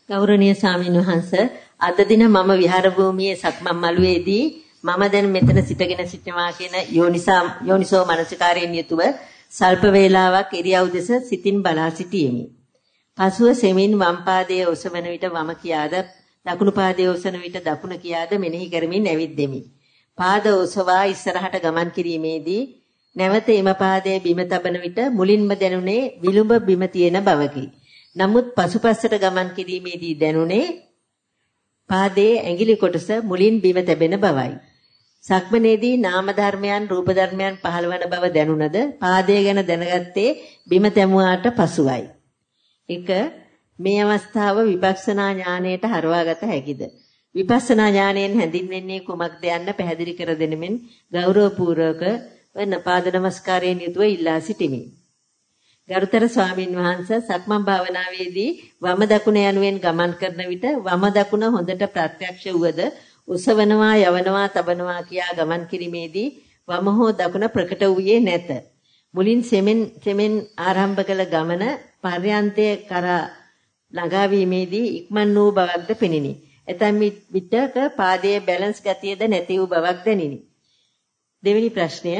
ගෞරවනීය සාමින් වහන්ස අද දින මම විහාර භූමියේ සක්මන් මළුවේදී මම දැන් මෙතන සිටගෙන සිටනවා කියන යෝනිසා යෝනිසෝ මනසිකාරයෙන් යුතුව සල්ප වේලාවක් ඉරියව් දෙස සිතින් බලා සිටියෙමි. පසුව සෙමින් වම් පාදයේ ඔසවන විට වම කියාද දකුණු පාදයේ ඔසවන විට දකුණ කියාද මෙනෙහි කරමින් ඇවිද්දෙමි. පාද ඔසවා ඉස්සරහට ගමන් කිරීමේදී නැවත එම පාදයේ බිම තබන විට මුලින්ම දැනුනේ විලුඹ බිම තියෙන බවකි. නමුත් පසුපසට ගමන් කිරීමේදී දැනුනේ පාදයේ ඇඟිලි කොටස මුලින් බිම තැබෙන බවයි. සක්මනේදී නාම ධර්මයන් රූප ධර්මයන් පහළවන බව දැනුණද පාදය ගැන දැනගත්තේ බිම තැමුවාට පසුවයි. 1 මේ අවස්ථාව විපස්සනා ඥාණයට හරවාගත හැකිද? විපස්සනා ඥාණයෙන් හැඳින්වෙන්නේ කුමක්ද යන්න පැහැදිලි කර දෙනෙමින් ගෞරවපූර්වක වන පාද නමස්කාරයෙන් යුතුව ඉල්ලා සිටිමි. ගරුතර ස්වාමින් වහන්සේ සක්මන් භාවනාවේදී වම දකුණ යනුවෙන් ගමන් කරන විට වම දකුණ හොඳට ප්‍රත්‍යක්ෂ වුවද උසවනවා යවනවා තබනවා කියා ගමන් කිරීමේදී වම හෝ දකුණ ප්‍රකට වූයේ නැත. මුලින් සෙමෙන් සෙමෙන් ආරම්භ කළ ගමන පර්යන්තයේ කරා ළඟා වීමේදී ඉක්මන් වූ බවක්ද පෙනිනි. එතැන් විටක පාදයේ බැලන්ස් ගතියද නැති වූ බවක් දැනිනි. දෙවෙනි ප්‍රශ්නය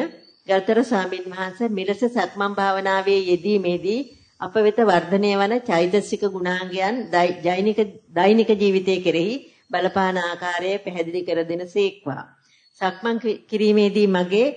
ගල්තර ස්වාමීන් වහන්සේ මිලස සක්මන් භාවනාවේ යෙදීමේදී අප වෙත වර්ධනය වන චෛතසික ගුණාංගයන් දෛනික දෛනික ජීවිතයේ කෙරෙහි බලපාන ආකාරය පැහැදිලි කර දෙනසේක්වා. සක්මන් කිරීමේදී මගේ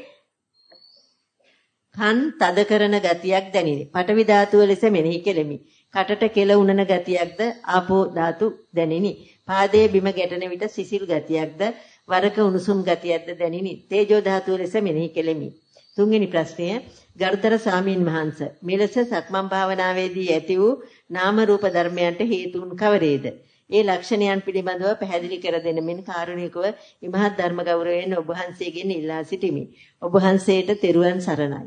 කන් තද කරන ගතියක් දැනිනි. පටවි ධාතුව ලෙස මෙනෙහි කෙලෙමි. කටට කෙල උනන ගතියක්ද ආපෝ ධාතු දැනිනි. පාදයේ බිම ගැටෙන විට සිසිල් ගතියක්ද වරක උණුසුම් ගතියක්ද දැනිනි. තේජෝ ධාතුව ලෙස මෙනෙහි කෙලෙමි. තුන්වෙනි ප්‍රශ්නය ගරුතර සාමීන් වහන්ස මෙලෙස සක්මන් භාවනාවේදී ඇති වූ නාම රූප ධර්මයන්ට හේතුන් කවරේද? ඒ ලක්ෂණයන් පිළිබඳව පැහැදිලි කර දෙන මෙන් කාරුණිකව ඉමහත් ධර්ම ගෞරවයෙන් ඔබ වහන්සේගෙන් ඉල්ලා සිටිමි. ඔබ වහන්සේට තෙරුවන් සරණයි.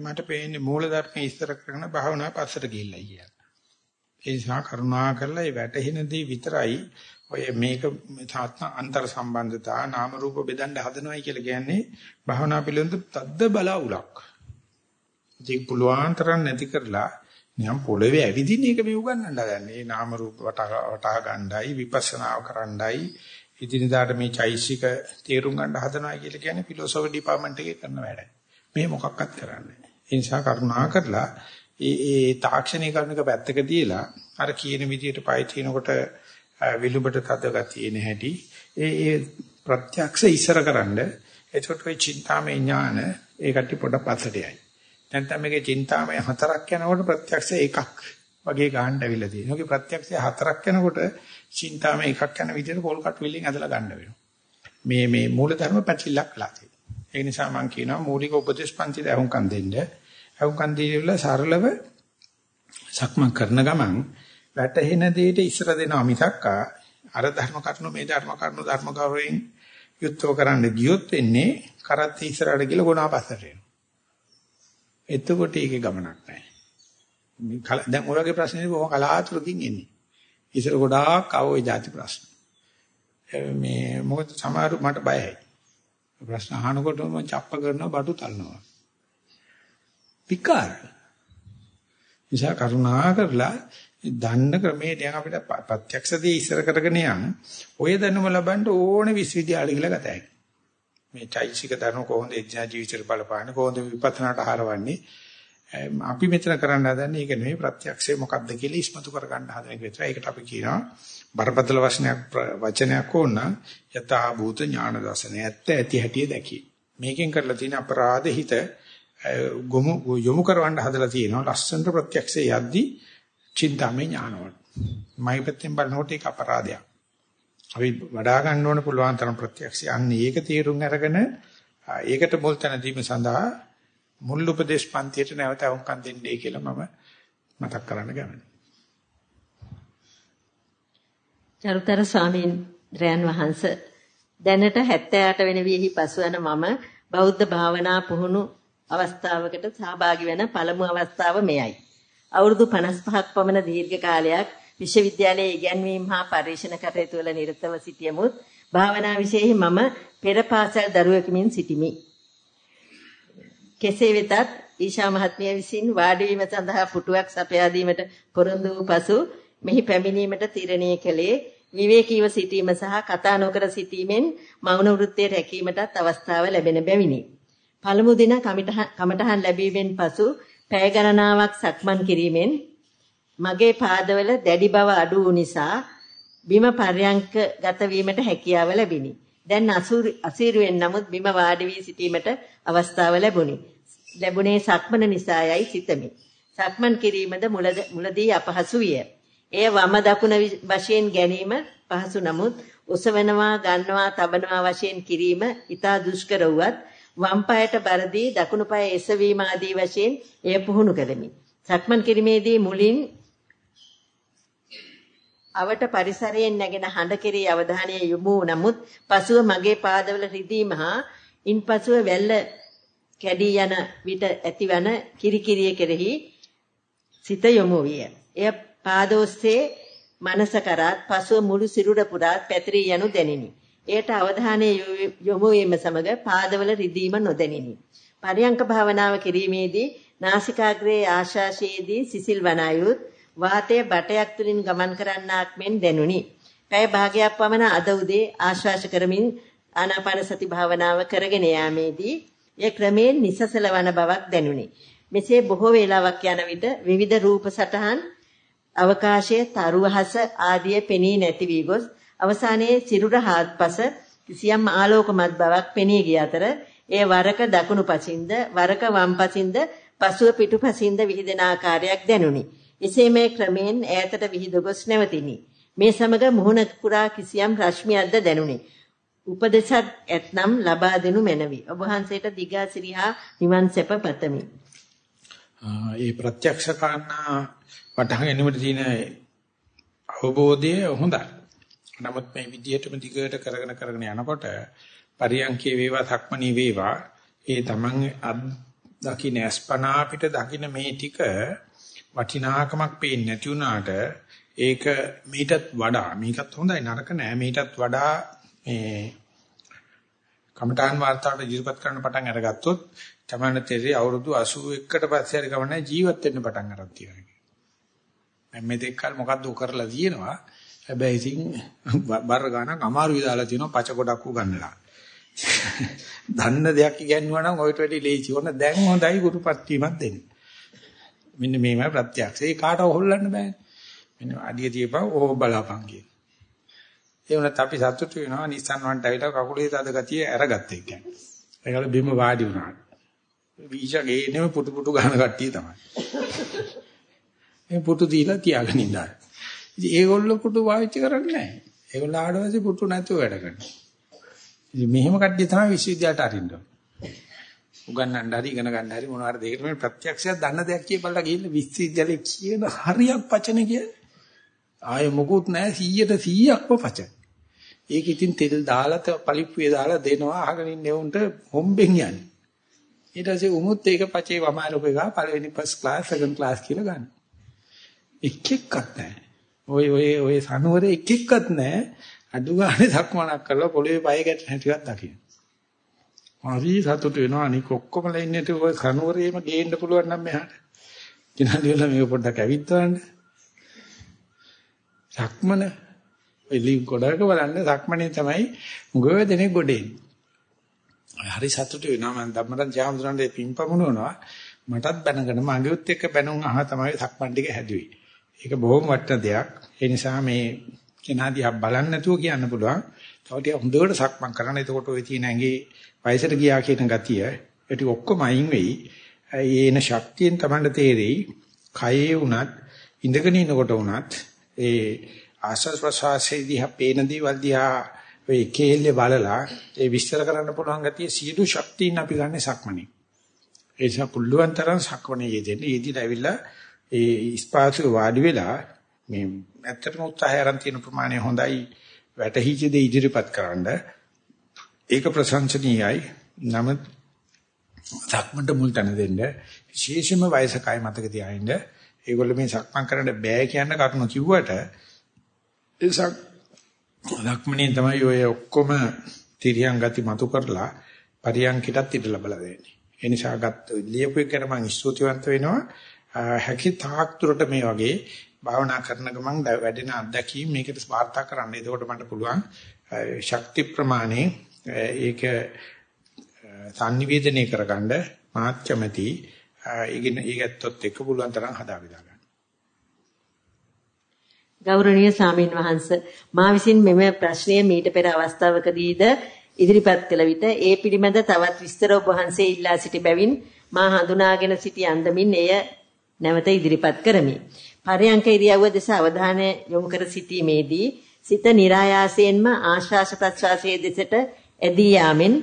මට පේන්නේ මූල ධර්ම ඉස්තර කරන භාවනාව පස්සට ගිහිල්ලා කියලා. ඒ නිසා කරුණා කරලා ඒ වැටහෙන දේ විතරයි ඔය මේක තාත්ම අන්තර් සම්බන්ධතා නාම රූප බෙදන්න හදනවයි කියලා කියන්නේ භවනා පිළිබඳ තද්ද බලවුලක්. ඒක පුළුවන් තරම් නැති කරලා නියම් පොළවේ ඇවිදින එක මේ උගන්නන්න ගන්නේ. නාම රූප වටහා වටහා ගන්නයි විපස්සනාව කරන්නයි ඉදිනදාට මේ චෛසික තේරුම් ගන්න හදනවා කියලා කියන්නේ ෆිලොසොෆි ඩිපාර්ට්මන්ට් එකේ කරන වැඩ. මේ මොකක්වත් කරන්නේ නැහැ. ඒ නිසා කරුණා කරලා ඒ ඒ තාක්ෂණීකරණක පැත්තක තියලා අර කියන විදිහට පය තිනකොට විලුඹට තද ගතිය නැහැටි ඒ ඒ ප්‍රත්‍යක්ෂ ඉස්සරකරනද එතකොට ওই චින්තාමය ඥාන ඒකට පොඩ පස්සට යයි. නැත්නම් මේකේ චින්තාමය හතරක් යනකොට ප්‍රත්‍යක්ෂ එකක් වගේ ගන්න ඇවිල්ලා තියෙනවා. ඒකේ ප්‍රත්‍යක්ෂය හතරක් යනකොට චින්තාමය එකක් යන විදිහට පොල් කට් විලින් ඇදලා ගන්න වෙනවා. මේ මේ මූලධර්ම පැතිලක් වෙලා තියෙනවා. ඒ නිසා මම කියනවා මූලික උපදේශ පන්ති දහුම්කම් දෙන්න. අහුම්කම් දීලා සරලව සක්මන් කරන ගමන් වැටහෙන දෙයට ඉස්සර දෙනවා මිසක් අර ධර්ම කරුණු මේ ධර්ම කරුණු ධර්ම ගෞරවයෙන් යුක්තව කරන්න ගියොත් වෙන්නේ කරත් ඉස්සරහට ගිහලා ගුණා පස්සට එනවා. එතකොට ඒකේ ගමනක් නැහැ. දැන් ඔයගේ ප්‍රශ්නේ බොහොම කලාතුරකින් එන්නේ. ඉස්සර ගොඩාක් ආවෝ જાති ප්‍රශ්න. මේ මොකද සමහර මට බයයි. ප්‍රශ්න අහනකොට මම චප්ප කරනවා බඩු තල්නවා. විකාර. නිසා කරුණා කරලා දන්න ක්‍රමයේ දැන් අපිට ප්‍රත්‍යක්ෂදී ඉස්සර කරගෙන යන ඔය දැනුම ලබන්න ඕනේ විශ්වවිද්‍යාලය කියලා ගත හැකියි. මේ චෛසික ධර්ම කොහොමද එදිනා ජීවිතේට බලපාන්නේ කොහොමද විපස්සනාට හරවන්නේ අපි මෙතන කරන්න හදන්නේ ඒක නෙවෙයි ප්‍රත්‍යක්ෂය මොකක්ද කියලා ඉස්මතු කර ගන්න හදන එක විතරයි. ඒකට අපි කියනවා බරපතල වචනයක් වචනයක් ඕන යථා භූත ඥාන දර්ශනය ඇත්ත ඇති හැටි දැකි. මේකෙන් කරලා තියෙන අපරාධ හිත ගොමු යොමු කරවන්න හදලා තියෙනවා ලස්සනට ප්‍රත්‍යක්ෂය යද්දී චින්තාමය ඥානවට. මයි පැත්තෙන් බලනකොට ඒක අපරාධයක්. අපි වඩා ගන්න ඕන පුළුවන් තරම් ප්‍රත්‍යක්ෂය. අන්න ඒක තීරුම් අරගෙන ඒකට මුල් තැන දීම සඳහා මුල් උපදේශ පන්තියට නැවත අවුම්කම් දෙන්නේ කියලා මම මතක් කරන්න ගමන. චරුතර ස්වාමීන් වහන්සේ දැනට 78 වෙනි වියෙහි පසුවන මම බෞද්ධ භාවනා පුහුණු අවස්ථාවකට සහභාගී වෙන පළමු අවස්ථාව මෙයයි. අවුරුදු 55ක් පමණ දීර්ඝ කාලයක් විශ්වවිද්‍යාලයේ ඉගැන්වීම් හා පරීක්ෂණ කටයුතු වල නිරතව සිටියමුත් භාවනා විශේෂෙහි මම පෙර පාසල් දරුවෙකුමින් සිටිමි. කෙසේ වෙතත් ඊශා මහත්මිය විසින් වාඩි වීම සඳහා පුටුවක් සපයා දීමට පොරොන්දු වූ පසු මෙහි පැමිණීමට තීරණය කළේ විවේකීව සිටීම සහ කතා නොකර සිටීමෙන් මෞන වෘත්තිය රැකීමටත් අවස්ථාව ලැබෙන බැවිනි. පළමු දින කමඨහන් ලැබීමෙන් පසු පැය ගණනාවක් සක්මන් කිරීමෙන් මගේ පාදවල දැඩි බව අඩු වූ නිසා බිම පර්යංක ගත වීමට හැකියාව ලැබිනි. දැන් අසීරුවෙන් නමුත් බිම වාඩි වී සිටීමට අවස්ථාව ලැබුණි. ලැබුණේ සක්මන නිසායයි සිතමි. සක්මන් කිරීමද මුලදී අපහසු විය. එය වම දකුණ වශයෙන් ගැනීම පහසු නමුත් ඔසවනවා ගන්නවා තබනවා වශයෙන් කිරීම ඉතා දුෂ්කර වුවත් වම් පායට බරදී දකුණු පාය එසවීම ආදී වශයෙන් එය පුහුණු කරමි. සක්මන් කිරීමේදී මුලින් අවට පරිසරයෙන් නැගෙන හඬ කෙරෙහි අවධානය යොමු නමුත් පසුව මගේ පාදවල රිදීම හා ඉන්පසුව වැල්ල කැඩී යන විට ඇතිවන කිරිකිරිය කෙරෙහි සිත යොමු විය. එය පාදෝස්සේ මනස කරත් පසුව මුළු සිරුර පුරා පැතිරී යනු දැනිනි. එයට අවධානය යොමු වීම සමග පාදවල රිදීම නොදැනිනි. පරියංක භාවනාව කිරීමේදී නාසිකාග්‍රයේ ආශාසයේදී සිසිල් වන අයුත් වාතයේ බටයක් තුලින් ගමන් කරන්නාක් මෙන් දැනුනි. පැය භාගයක් පමණ අද උදේ ආශ්වාස කරමින් ආනාපාන සති භාවනාව කරගෙන යාමේදී ඒ ක්‍රමයෙන් නිසසල වන බවක් දැනුනි. මෙසේ බොහෝ වේලාවක් යන විට විවිධ රූප සටහන් අවකාශයේ තරුවහස ආදී පෙනී නැති වී ගොස් අවසානයේ සිරුර හාත්පස කිසියම් ආලෝකමත් බවක් පෙනී ගිය අතර ඒ වරක දකුණු පසින්ද වරක වම් පසින්ද පසුව පිටුපසින්ද විහිදෙන ආකාරයක් දැනුනි. එසේ මේ ක්‍රමෙන් ඈතට විහිද ගොස් නැවතිනි. මේ සමග මුහුණ පුරා කිසියම් රශ්මියක්ද දැනුනි. උපදේශක් ඇතනම් ලබා දෙනු මැනවි. ඔබ වහන්සේට දිගාසිරිහා නිවන් සැප පතමි. ඒ ප්‍රත්‍යක්ෂ කාරණා වටහා ගැනීමට තියෙන අවබෝධය හොඳයි. නමුත් මේ විදිහටම දිගට කරගෙන කරගෙන යනකොට පරියන්කේ වේවා සක්මණී වේවා ඒ තමන් දකින්න අස්පනා පිට දකින්න මේ ටික වටිනාකමක් පේන්නේ නැති වුණාට ඒක මීටත් වඩා මේකත් හොඳයි නරක නෑ මීටත් වඩා මේ කමඨාන් වාර්තාවට ඉදිරිපත් කරන්න පටන් අරගත්තොත් තමයි තේරෙයි අවුරුදු 81කට පස්සේ හරි ගමන ජීවත් වෙන්න පටන් අරන් තියෙනවා. මම මේ දෙකල් මොකද්ද කරලා තියෙනවා. හැබැයි ඉතින් බර ගානක් අමාරු විදාලා තියෙනවා පච කොටක් උගන්නලා. දන්න දෙයක් ඉගෙනුවා නම් ඔයිට වැඩි ලේසි. ඕන දැන් හොඳයි ගුරුපත් වීමක් දෙන්න. මෙන්න මේමයි ප්‍රත්‍යක්ෂ. ඒ කාටව හොල්ලන්න බෑනේ. මෙන්න අඩිය තියපන් ඕක බලාපන් කියන. ඒ වුණත් අපි සතුටු වෙනවා Nissan වන්ට ඇවිල්ලා කකුලේ තද ගතිය අරගත්ත එක. ඒකල බිම වාඩි වුණා. වීසා ගේනම පුටු පුටු ගන්න කට්ටිය තමයි. මේ පුටු දීලා තියාගෙන ඉඳලා. ඉතින් ඒගොල්ලෝ පුටු පාවිච්චි කරන්නේ නැහැ. ඒගොල්ලෝ ආඩවසේ පුටු නැතුව වැඩ කරනවා. ඉතින් මෙහෙම කට්ටිය තමයි විශ්වවිද්‍යාලයට අරින්න ඕනේ. උගන්නන්න හරි ඉගෙන ගන්න හරි මොනවා හරි දෙයකට මේ ප්‍රත්‍යක්ෂයක් දන්න දෙයක් කියපළා ගිහින් විශ්වවිද්‍යාලේ කියන හරියක් වචන කිය. ආයේ මොකුත් නැහැ 100ට 100ක්ම වචන. ඒක ඉතින් තෙල් දාලා පලිප්පුවේ දාලා දෙනවා අහගෙන ඉන්නේ උන්ට හොම්බෙන් යන්නේ. ඊට පස්සේ උමුත් ඒක පචේ වමාරක එක පළවෙනි ෆස්ට් ක්ලාස් සෙකන්ඩ් ක්ලාස් කියලා ගන්න. එක් එක්කත් නැහැ. ඔය ඔය ඔය සනුවරේ එක් එක්කත් නැහැ. අඩු ගානේ සක්මනක් කරලා පොළවේ පය ගැටෙන හැටිවත් දකින්න. හරි සතුට වෙනවා අනික ඔක්කොමලා ඉන්නේ ඔය සනුවරේම ගේන්න පුළුවන් නම් මෙහාට. කිනාඩියල මේක පොඩ්ඩක් ඇවිත් බලන්න. සක්මන එලි ගොඩක බලන්න සක්මනේ තමයි මුගව දෙනෙක් ගොඩේ. හරි සතුට වෙනවා මම ධම්මරන් ජාමඳුරන්ගේ පින්පමුණනවා මටත් බැනගෙන මගේත් එක්ක බැනුම් අහ තමයි සක්මන් ටික හැදුවේ. ඒක බොහොම වටින දෙයක්. ඒ නිසා මේ කෙනාදී බලන්න නැතුව කියන්න පුළුවන්. තව ටික හොඳට සක්මන් කරන්න. එතකොට ඔය තියෙන ඇඟේ වයසට ගියා කියන ගතිය ඒක ඔක්කොම අයින් වෙයි. ඒන ශක්තියෙන් තමයි තේරෙයි. කයේ උනත් ඉඳගෙන ඉනකොට උනත් ඒ ආස්වාද ප්‍රසවාසයේදී හැපේන දේවල් දිහා ඔය කේල්ලේ බලලා ඒ විස්තර කරන්න පුළුවන් ගතිය සියලු ශක්තියින් අපි ගන්න සක්මනේ. ඒ නිසා පුළුවන් තරම් සක්මනේ යෙදෙන්න. ඊදිලා ඇවිල්ලා ඒ ස්පාසුක වාඩි වෙලා මේ ඇත්තටම උත්සාහය අරන් තියෙන ප්‍රමාණය හොඳයි වැටහිච්ච දේ ඉදිරිපත් කරන්න. ඒක ප්‍රශංසනීයයි. නමුත් සක්මන්ට මුල් තැන දෙන්න විශේෂම වයසකයි මතක තියාගන්න. ඒගොල්ලෝ මේ සක්මන් කරන්න බෑ කියන කරුණ කිව්වට ඒසක් ලක්මනේ තමයි ඔය ඔක්කොම තිරියන් ගති මතු කරලා පරියන්කිටත් ඉඳ ලබලා දෙන්නේ. ඒ නිසා ගත්ත ලියපු එක ගැන මම ස්තුතිවන්ත වෙනවා. හැකි තාක් දුරට මේ වගේ භාවනා කරන ගමන් වැඩෙන අත්දැකීම් මේකට වාර්තා කරන්න. එතකොට මට පුළුවන් ශක්ති ප්‍රමාණය ඒක සංනිවේදනය කරගන්න මාත් කැමැති. ඒකින් ඒකත්වත් එක්ක පුළුවන් තරම් හදා බෙදා ගන්න. ගෞරවනීය සාමින් වහන්ස මා විසින් මෙම ප්‍රශ්නය මීට පෙර අවස්ථාවකදීද ඉදිරිපත් කළ විට ඒ පිළිබඳ තවත් විස්තර ඔබ වහන්සේ ඉල්ලා සිටි බැවින් මා හඳුනාගෙන සිටි අන්දමින් එය නැවත ඉදිරිපත් කරමි. පරයන්ක ඉරියව්ව දෙස අවධානය යොමු කර සිටීමේදී සිත નિરાයාසයෙන්ම ආශ්වාස ප්‍රශ්වාසයේ දෙසට ඇදී යාමෙන්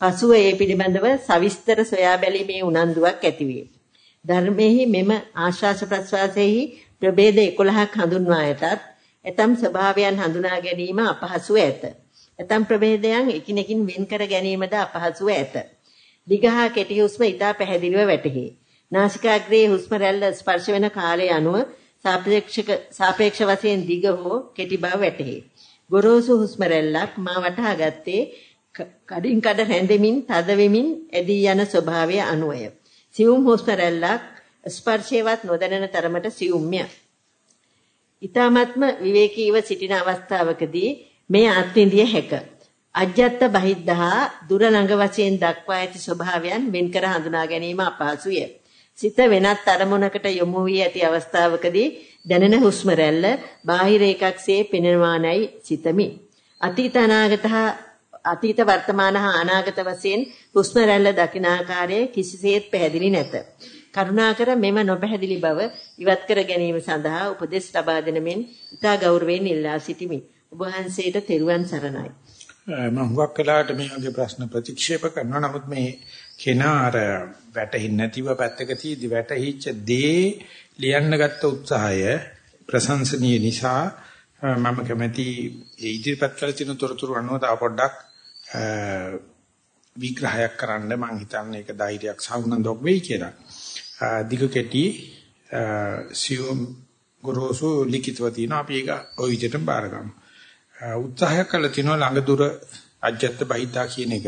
පසුව ඒ පිළිබඳව සවිස්තර සොයා බැලීමේ උනන්දුවක් ඇතිවේ. ධර්මයේ මෙම ආශ්වාස ප්‍රශ්වාසයේහි ප්‍රභේද 11ක් හඳුන්වා ඇතත් එතම් ස්වභාවයන් හඳුනා ගැනීම අපහසු ඇත. එතම් ප්‍රභේදයන් එකිනෙකින් වෙන් කර ගැනීමද අපහසු ඇත. දිගහා කෙටි හුස්ම ඉතා පැහැදිලිව වැටහි. නාසිකාග්‍රයේ හුස්ම රැල්ල ස්පර්ශ වෙන කාලය අනුව සාපේක්ෂක සාපේක්ෂ වශයෙන් දිග හෝ කෙටි බව වැටහි. ගොරෝසු හුස්ම රැල්ලක් මා වටහා ගත්තේ කඩින් කඩ රැඳෙමින් තද වෙමින් ඇදී යන ස්වභාවය අනුවය. සියුම් හුස්ම රැල්ලක් ස්පර්ශයවත් නොදැනෙන තරමට සියුම්ය. ඊ타මත්ම විවේකීව සිටින අවස්ථාවකදී මේ අත්විඳිය හැක. අජ්ජත් බහිද්ධා දුර ළඟ වශයෙන් දක්වා ඇති ස්වභාවයන් වෙන්කර හඳුනා ගැනීම අපහසුය. සිත වෙනත් අරමුණකට යොමු වී ඇති අවස්ථාවකදී දැනෙන හුස්ම රැල්ල බාහිර එකක්සේ පෙනෙනවානයි සිතමි. අතීත අනාගත අතීත වර්තමාන හා අනාගත වශයෙන් හුස්ම රැල්ල දකින ආකාරය කිසිසේත් පැහැදිලි නැත. කරුණාකර මෙම නොපැහැදිලි බව ඉවත් කර ගැනීම සඳහා උපදෙස් ලබා දෙන මෙන් ඉතා ගෞරවයෙන් ඉල්ලා සිටිමි. ඔබ වහන්සේට තෙරුවන් සරණයි. මම හුඟක් වෙලාවට මේ වගේ ප්‍රශ්න ප්‍රතික්ෂේප කරනවා. නමුත් මේ කෙනා අර වැටහින් නැතිව පැත්තක තියදී වැටහිච්ච දේ ලියන්න ගත්ත උත්සාහය ප්‍රශංසනීය නිසා මම කැමැති ඉදිරිපත් කළ තියෙන තොරතුරු අනුව තව පොඩ්ඩක් විග්‍රහයක් කරන්න මම හිතන්නේ ඒක ධෛර්යයක් සාුණන්දක් වෙයි කියලා. දිග කෙටි සියුම් ගොරෝසු ලිඛිතව තියෙනවා. අපි ඒක ওই විදිහටම බාර ගමු. උත්සාහය කළ තිනවා ළඟ දුර අජත්ත බහිද්දා කියන එක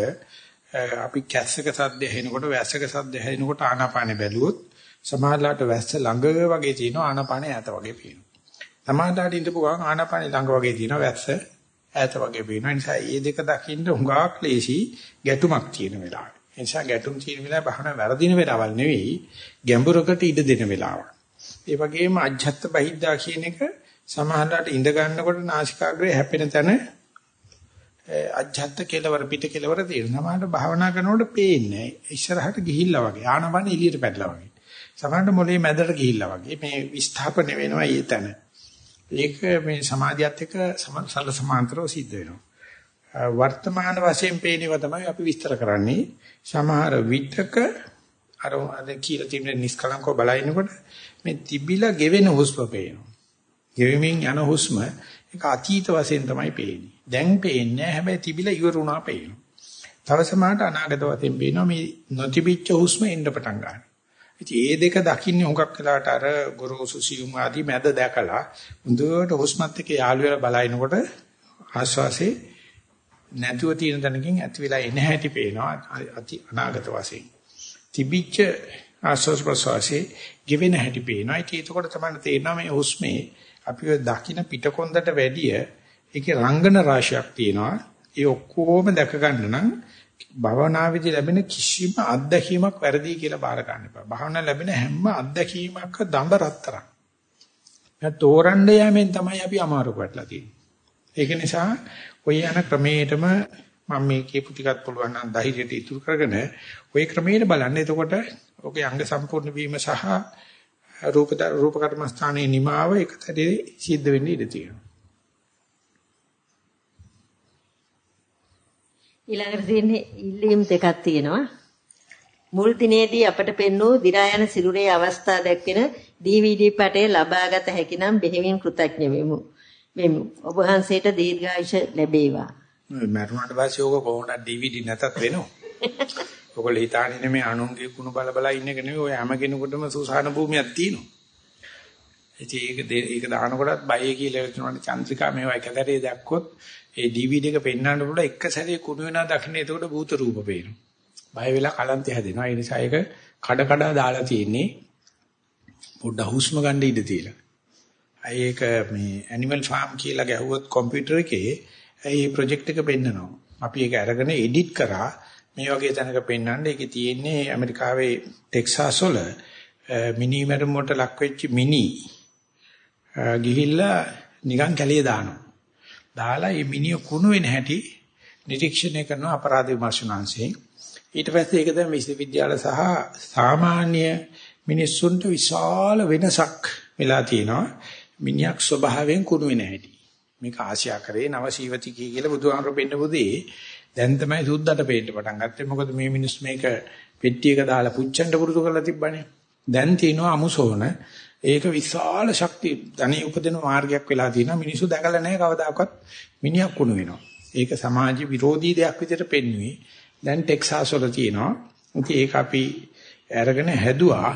අපි කැස්සක සද්ද ඇහෙනකොට වැස්සක සද්ද ඇහෙනකොට ආනාපානෙ බැලුවොත් සමහරලාට වැස්ස ළඟ වගේ තියෙනවා ආනාපානෙ ඈත වගේ පේනවා. සමහරලාට ඉඳපු ගමන් ආනාපානෙ ළඟ වගේ තියෙනවා වැස්ස ඈත වගේ පේනවා. ඒ නිසා මේ දෙක දකින්න හුඟක් ලේසි ගැටුමක් තියෙන වෙලාවට. ඒ නිසා ගැටුම් තියෙන වෙලාව බහන වැරදින වෙලාවල් නෙවෙයි ගැඹුරකට ඉඩ දෙන වෙලාවක්. ඒ වගේම අජ්ජත් බහිද්දා කියන එක සමහරලාට ඉඳ ගන්නකොට නාසිකාග්‍රේ හැපෙන තැන අජ්ජත් කෙලවර පිට කෙලවර තියෙනවා. සමහරට භාවනා කරනකොට පේන්නේ ඉස්සරහට ගිහිල්ලා වගේ ආනවන එළියට පැටලා වගේ. සමහරට මොලේ මැදට ගිහිල්ලා වගේ මේ විස්ථාපන වෙනවා ඒ තැන. ඒක මේ සමාධියත් එක්ක සල සමාන්තරව සිද්ධ වෙනවා. වර්තමාන වශයෙන් පේනව තමයි අපි විස්තර කරන්නේ. සමහර විටක අර අද කියලා තියෙන නිස්කලංකව බලනකොට මේ තිබිලා ගෙවෙන හුස්ම පේනවා. ගෙවෙමින් යන හුස්ම ඒක අතීත වශයෙන් තමයි පේන්නේ. දැන් පේන්නේ හැබැයි තිබිලා ඉවර වුණා පේනවා. තව සමහරට අනාගත වශයෙන් පේනවා මේ නොතිබිච්ච හුස්ම එන්න පටන් ගන්නවා. ඉතින් මේ දෙක දකින්නේ හුඟක් වෙලාවට අර ගොරෝසු සියුම් ආදී මැද දැකලා හොඳට හුස්මත් එක්ක යාළු වෙලා බලනකොට ආස්වාසේ නැතුව තියෙන තැනකින් ඇති වෙලා එන හැටි පේනවා අති අනාගත වශයෙන්. තිබිච්ච ආස්වාස් ප්‍රසවාසයේ ගෙවෙන හැටි පේනවා. ඒක එතකොට තමයි තේරෙනවා මේ හුස්මේ අපිව දකින්න පිටකොන්දට වැඩිය ඒකේ රංගන රාශියක් තියෙනවා. ඒ ඔක්කොම දැක ගන්න නම් භවනාවේදී ලැබෙන කිසිම අත්දැකීමක් වැරදි කියලා බාර ගන්න එපා. භවනා ලැබෙන හැම අත්දැකීමක් දඹ රත්තරන්. දැන් තෝරන්න යෑමෙන් තමයි අපි අමාරුක වැටලා තියෙන්නේ. ඒක නිසා ඔය යන ක්‍රමයටම මම මේ කියපු ටිකක් පුළුවන් නම් ධෛර්යයට ඉතුරු කරගෙන ওই ක්‍රමයට බලන්න. එතකොට ඔගේ අංග සම්පූර්ණ වීම සහ රූප රූප කර්මස්ථානයේ නිමාව එකතරේ සිද්ධ වෙන්න ඉඩ තියෙනවා. ඊළඟට තියෙන්නේ ඉල්ලීම් දෙකක් තියෙනවා. මුල් දිනේදී අපට පෙන්වූ දි รา යන සිරුරේ අවස්ථා දැක්වෙන DVD පටය ලබාගත හැකි නම් බෙහෙවින් කෘතඥ වෙමු. මෙමු. ඔබ වහන්සේට දීර්ඝායුෂ ලැබේවා. මරුණාට පස්සේ ඕක කොහොමද DVD නැතත් වෙනව. ඔයගොල්ලෝ හිතාන්නේ මේ අනුන්ගේ කුණු බල බල ඉන්න එක නෙවෙයි ඔය හැම කෙනෙකුටම සුසාන භූමියක් තියෙනවා. ඉතින් ඒක ඒක දානකොටත් බයයි කියලා හිතනවානේ චන්ද්‍රිකා මේවා එකතරේ දැක්කොත් ඒ DVD එක පෙන්වන්න පුළුවන් එක සැරේ කුණු වෙනා දකින්න එතකොට භූත රූප පේනවා. බය වෙලා කලන්තය හැදෙනවා. ඒ නිසා ඒක කඩ කඩ දාලා තියෙන්නේ පොඩ්ඩ හුස්ම ගන්න ඉඩ තියලා. ඒක මේ ඇනිමල් ෆාම් කියලා ගැහුවොත් කම්පියුටර් එකේ ඒ ප්‍රොජෙක්ට් එක පෙන්නනවා. අපි ඒක අරගෙන එඩිට් කරා මේ වගේ තැනක පෙන්වන්න ඒකේ තියෙන්නේ ඇමරිකාවේ ටෙක්සාස් වල මිනි මැරුමට ලක් වෙච්ච මිනි ගිහිල්ලා නිකන් කැලිය දානවා. දාලා මේ මිනිහ කුණු වෙන හැටි නිරීක්ෂණය කරන අපරාධ විමර්ශනාංශයෙන් ඊට පස්සේ ඒක තමයි විශ්වවිද්‍යාල සහ සාමාන්‍ය මිනිස්සුන්ට විශාල වෙනසක් වෙලා තියෙනවා. මිනිහක් ස්වභාවයෙන් කුණු වෙන හැටි. මේක ආශා කරේ නවසීවතිකී කියලා බුදුහාමර පෙන්න බුදේ දැන් තමයි සුද්දට පේන්න පටන් ගත්තේ. මොකද මේ මිනිස් මේක පෙට්ටියක දාලා පුච්චන්න පුරුදු කරලා තිබ්බනේ. දැන් තියෙනවා අමුසෝන. ඒක විශාල ශක්තිය ධනෙ උපදින මාර්ගයක් වෙලා තියෙනවා. මිනිස්සු දැකලා නැහැ කවදාකවත් මිනිහක් කුණු වෙනවා. ඒක සමාජ විරෝධී දෙයක් විදිහට පෙන්වුවේ. දැන් ටෙක්සාස් වල තියෙනවා. ඉතින් ඒක අපි අරගෙන හැදුවා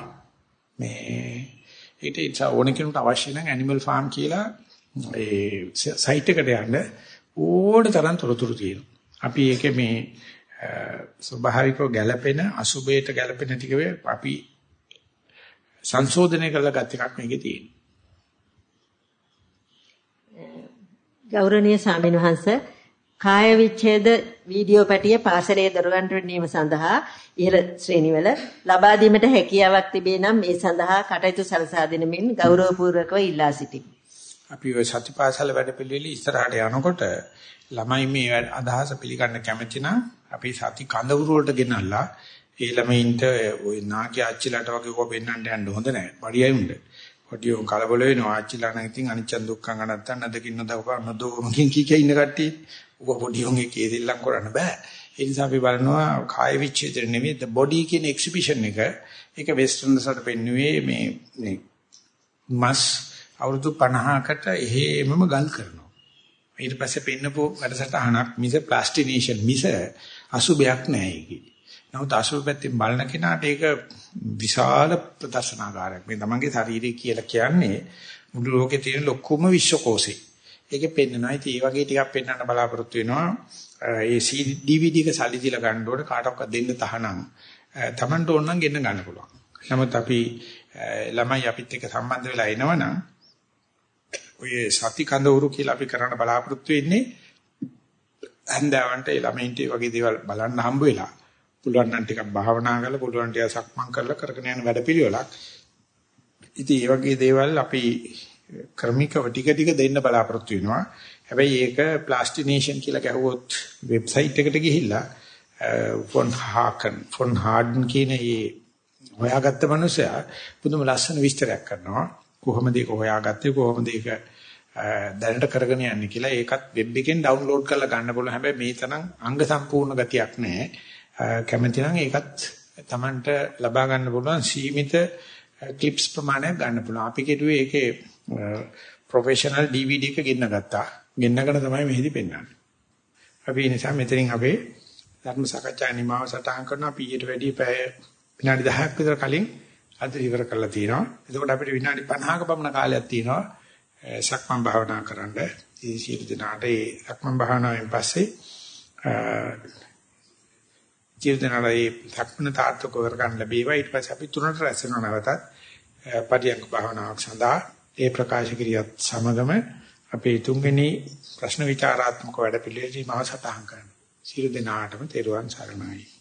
මේ ඒකට ඕන කෙනෙකුට අවශ්‍ය නම් ඇනිමල් ෆාම් කියලා ඒ සයිට් එකට යන්න ඕන තරම් තොරතුරු තියෙනවා. අපි ඒකේ මේ ස්වභාවිකව ගැළපෙන අසුබයට ගැළපෙන ටික අපි සංශෝධනය කරලා ගත් එකක් මේකේ තියෙනවා. ගෞරවනීය ස්වාමීන් වහන්සේ කාය විච්ඡේද වීඩියෝ පැටිය පාසලේ දරුවන්ට වීම සඳහා ඉහළ ශ්‍රේණිවල ලබා දීමට හැකියාවක් තිබේ නම් මේ සඳහා කටයුතු සලසා දෙනමින් ගෞරවපූර්වකව ඉල්ලා සිටිමි. අපි ඔය සතිපාසල වැඩ පිළිවෙල ඉස්සරහට යනකොට ළමයි මේ අදහස පිළිගන්න කැමති නම් අපි සති කඳවුරු වලට ගෙනල්ලා ඒ ළමයින්ට ওই නාකිය අච්චිලට වගේ කෝ බෙන්නන්න යන්න හොඳ නැහැ. පඩියයි උණ්ඩ. පඩියෝ කලබල වෙනවා අච්චිලා නම් ඉතින් අනිච්ච දුක්ඛං අනත්තං නදකින් නදව නදෝමකින් කී කී ඉන්න කට්ටිය. ඔබ පොඩියෝගේ කේදෙල්ලම් කරන්න බෑ. ඒ නිසා අපි බලනවා කාය විච්ඡේදන නෙමෙයි the body කියන එක්සිබිෂන් එක. ඒක වෙස්ටර්න්ස්ට පෙන්නුවේ මේ මේ මස් අවුරුදු 50කට එහෙමම ගල් කරනවා. ඊට පස්සේ පෙන්නපු වැඩසටහනක් මිස ප්ලාස්ටිනේෂන් මිස අසුබයක් නැහැ ඒකේ. නමුත් අසුබ පැත්තෙන් බලන කෙනාට ඒක විශාල ප්‍රදර්ශනාකාරයක්. මේ තමන්ගේ ශරීරය කියලා කියන්නේ මුළු ලෝකේ තියෙන ලොකුම විශ්වකෝෂේ. ඒකේ පෙන්නනවා. ඉතින් ඒ වගේ ටිකක් පෙන්වන්න බලාපොරොත්තු වෙනවා. ඒ DVD එක සල්ලි දීලා ගන්න ඕනේ කාටවත් දෙන්න තහනම්. Tamanට ඕන නම් ගෙන්න ගන්න පුළුවන්. නමුත් අපි ළමයි අපිත් එක්ක සම්බන්ධ වෙලා එනවනම් ඔය සති කඳවුරු කියලා අපි කරන්න බලාපොරොත්තු වෙන්නේ හන්දාවන්ට ඒ ළමයින්ට වගේ දේවල් බලන්න හම්බ වෙලා පුළුවන් නම් ටිකක් භාවනා කරලා පුළුවන් ටිකක් සක්මන් කරලා කරගෙන යන වැඩපිළිවෙලක්. ඉතින් මේ වගේ දේවල් අපි ක්‍රමිකව ටික ටික දෙන්න බලාපොරොත්තු වෙනවා. හැබැයි ඒක ප්ලාස්ටිනේෂන් කියලා ගැහුවොත් වෙබ්සයිට් එකට ගිහිල්ලා ෆොන් හාකන් ෆොන් හාඩන් කියන ඒ හොයාගත්ත මනුස්සයා පුදුම ලස්සන විස්තරයක් කරනවා. කොහොමද ඒක හොයාගත්තේ කොහොමද ඒක දැනට කරගෙන යන්නේ කියලා ඒකත් වෙබ් එකෙන් ඩවුන්ලෝඩ් කරලා ගන්න පුළුවන්. හැබැයි මේ තරම් අංග සම්පූර්ණ ගතියක් නැහැ. කැමති නම් ඒකත් Tamanට ලබා ගන්න පුළුවන් සීමිත ක්ලිප්ස් ප්‍රමාණයක් ගන්න පුළුවන්. අපි කෙරුවේ ඒකේ ප්‍රොෆෙෂනල් DVD එක ගෙන්න ගත්තා. ගෙන්නගෙන තමයි මෙහෙදි පෙන්වන්නේ. අපි ඒ නිසා මෙතනින් අපේ ධර්ම සාකච්ඡා නිමාව සටහන් කරනවා. අපි ඊට වැඩි පැය විනාඩි 10ක් විතර කලින් අද ඉවර කරලා තියෙනවා. එතකොට අපිට විනාඩි 50ක පමණ කාලයක් තියෙනවා සක්මන් භාවනා කරන්න. ඉතින් සියලු දෙනාට ඒ සක්මන් භාවනාවෙන් පස්සේ ජීවිතනරේ සක්මන තාර්ථක කරගන්න ලැබේවා. ඊට පස්සේ අපි තුනට රැස් වෙනවා නැවතත් පරියන්ක භාවනාවක් සඳහා ඒ ප්‍රකාශ කිරියත් සමගම අපේ තුන්වෙනි ප්‍රශ්න විචාරාත්මක වැඩ පිළිවෙලදී මාව සටහන් කරනවා. සියලු දෙනාටම තෙරුවන් සරණයි.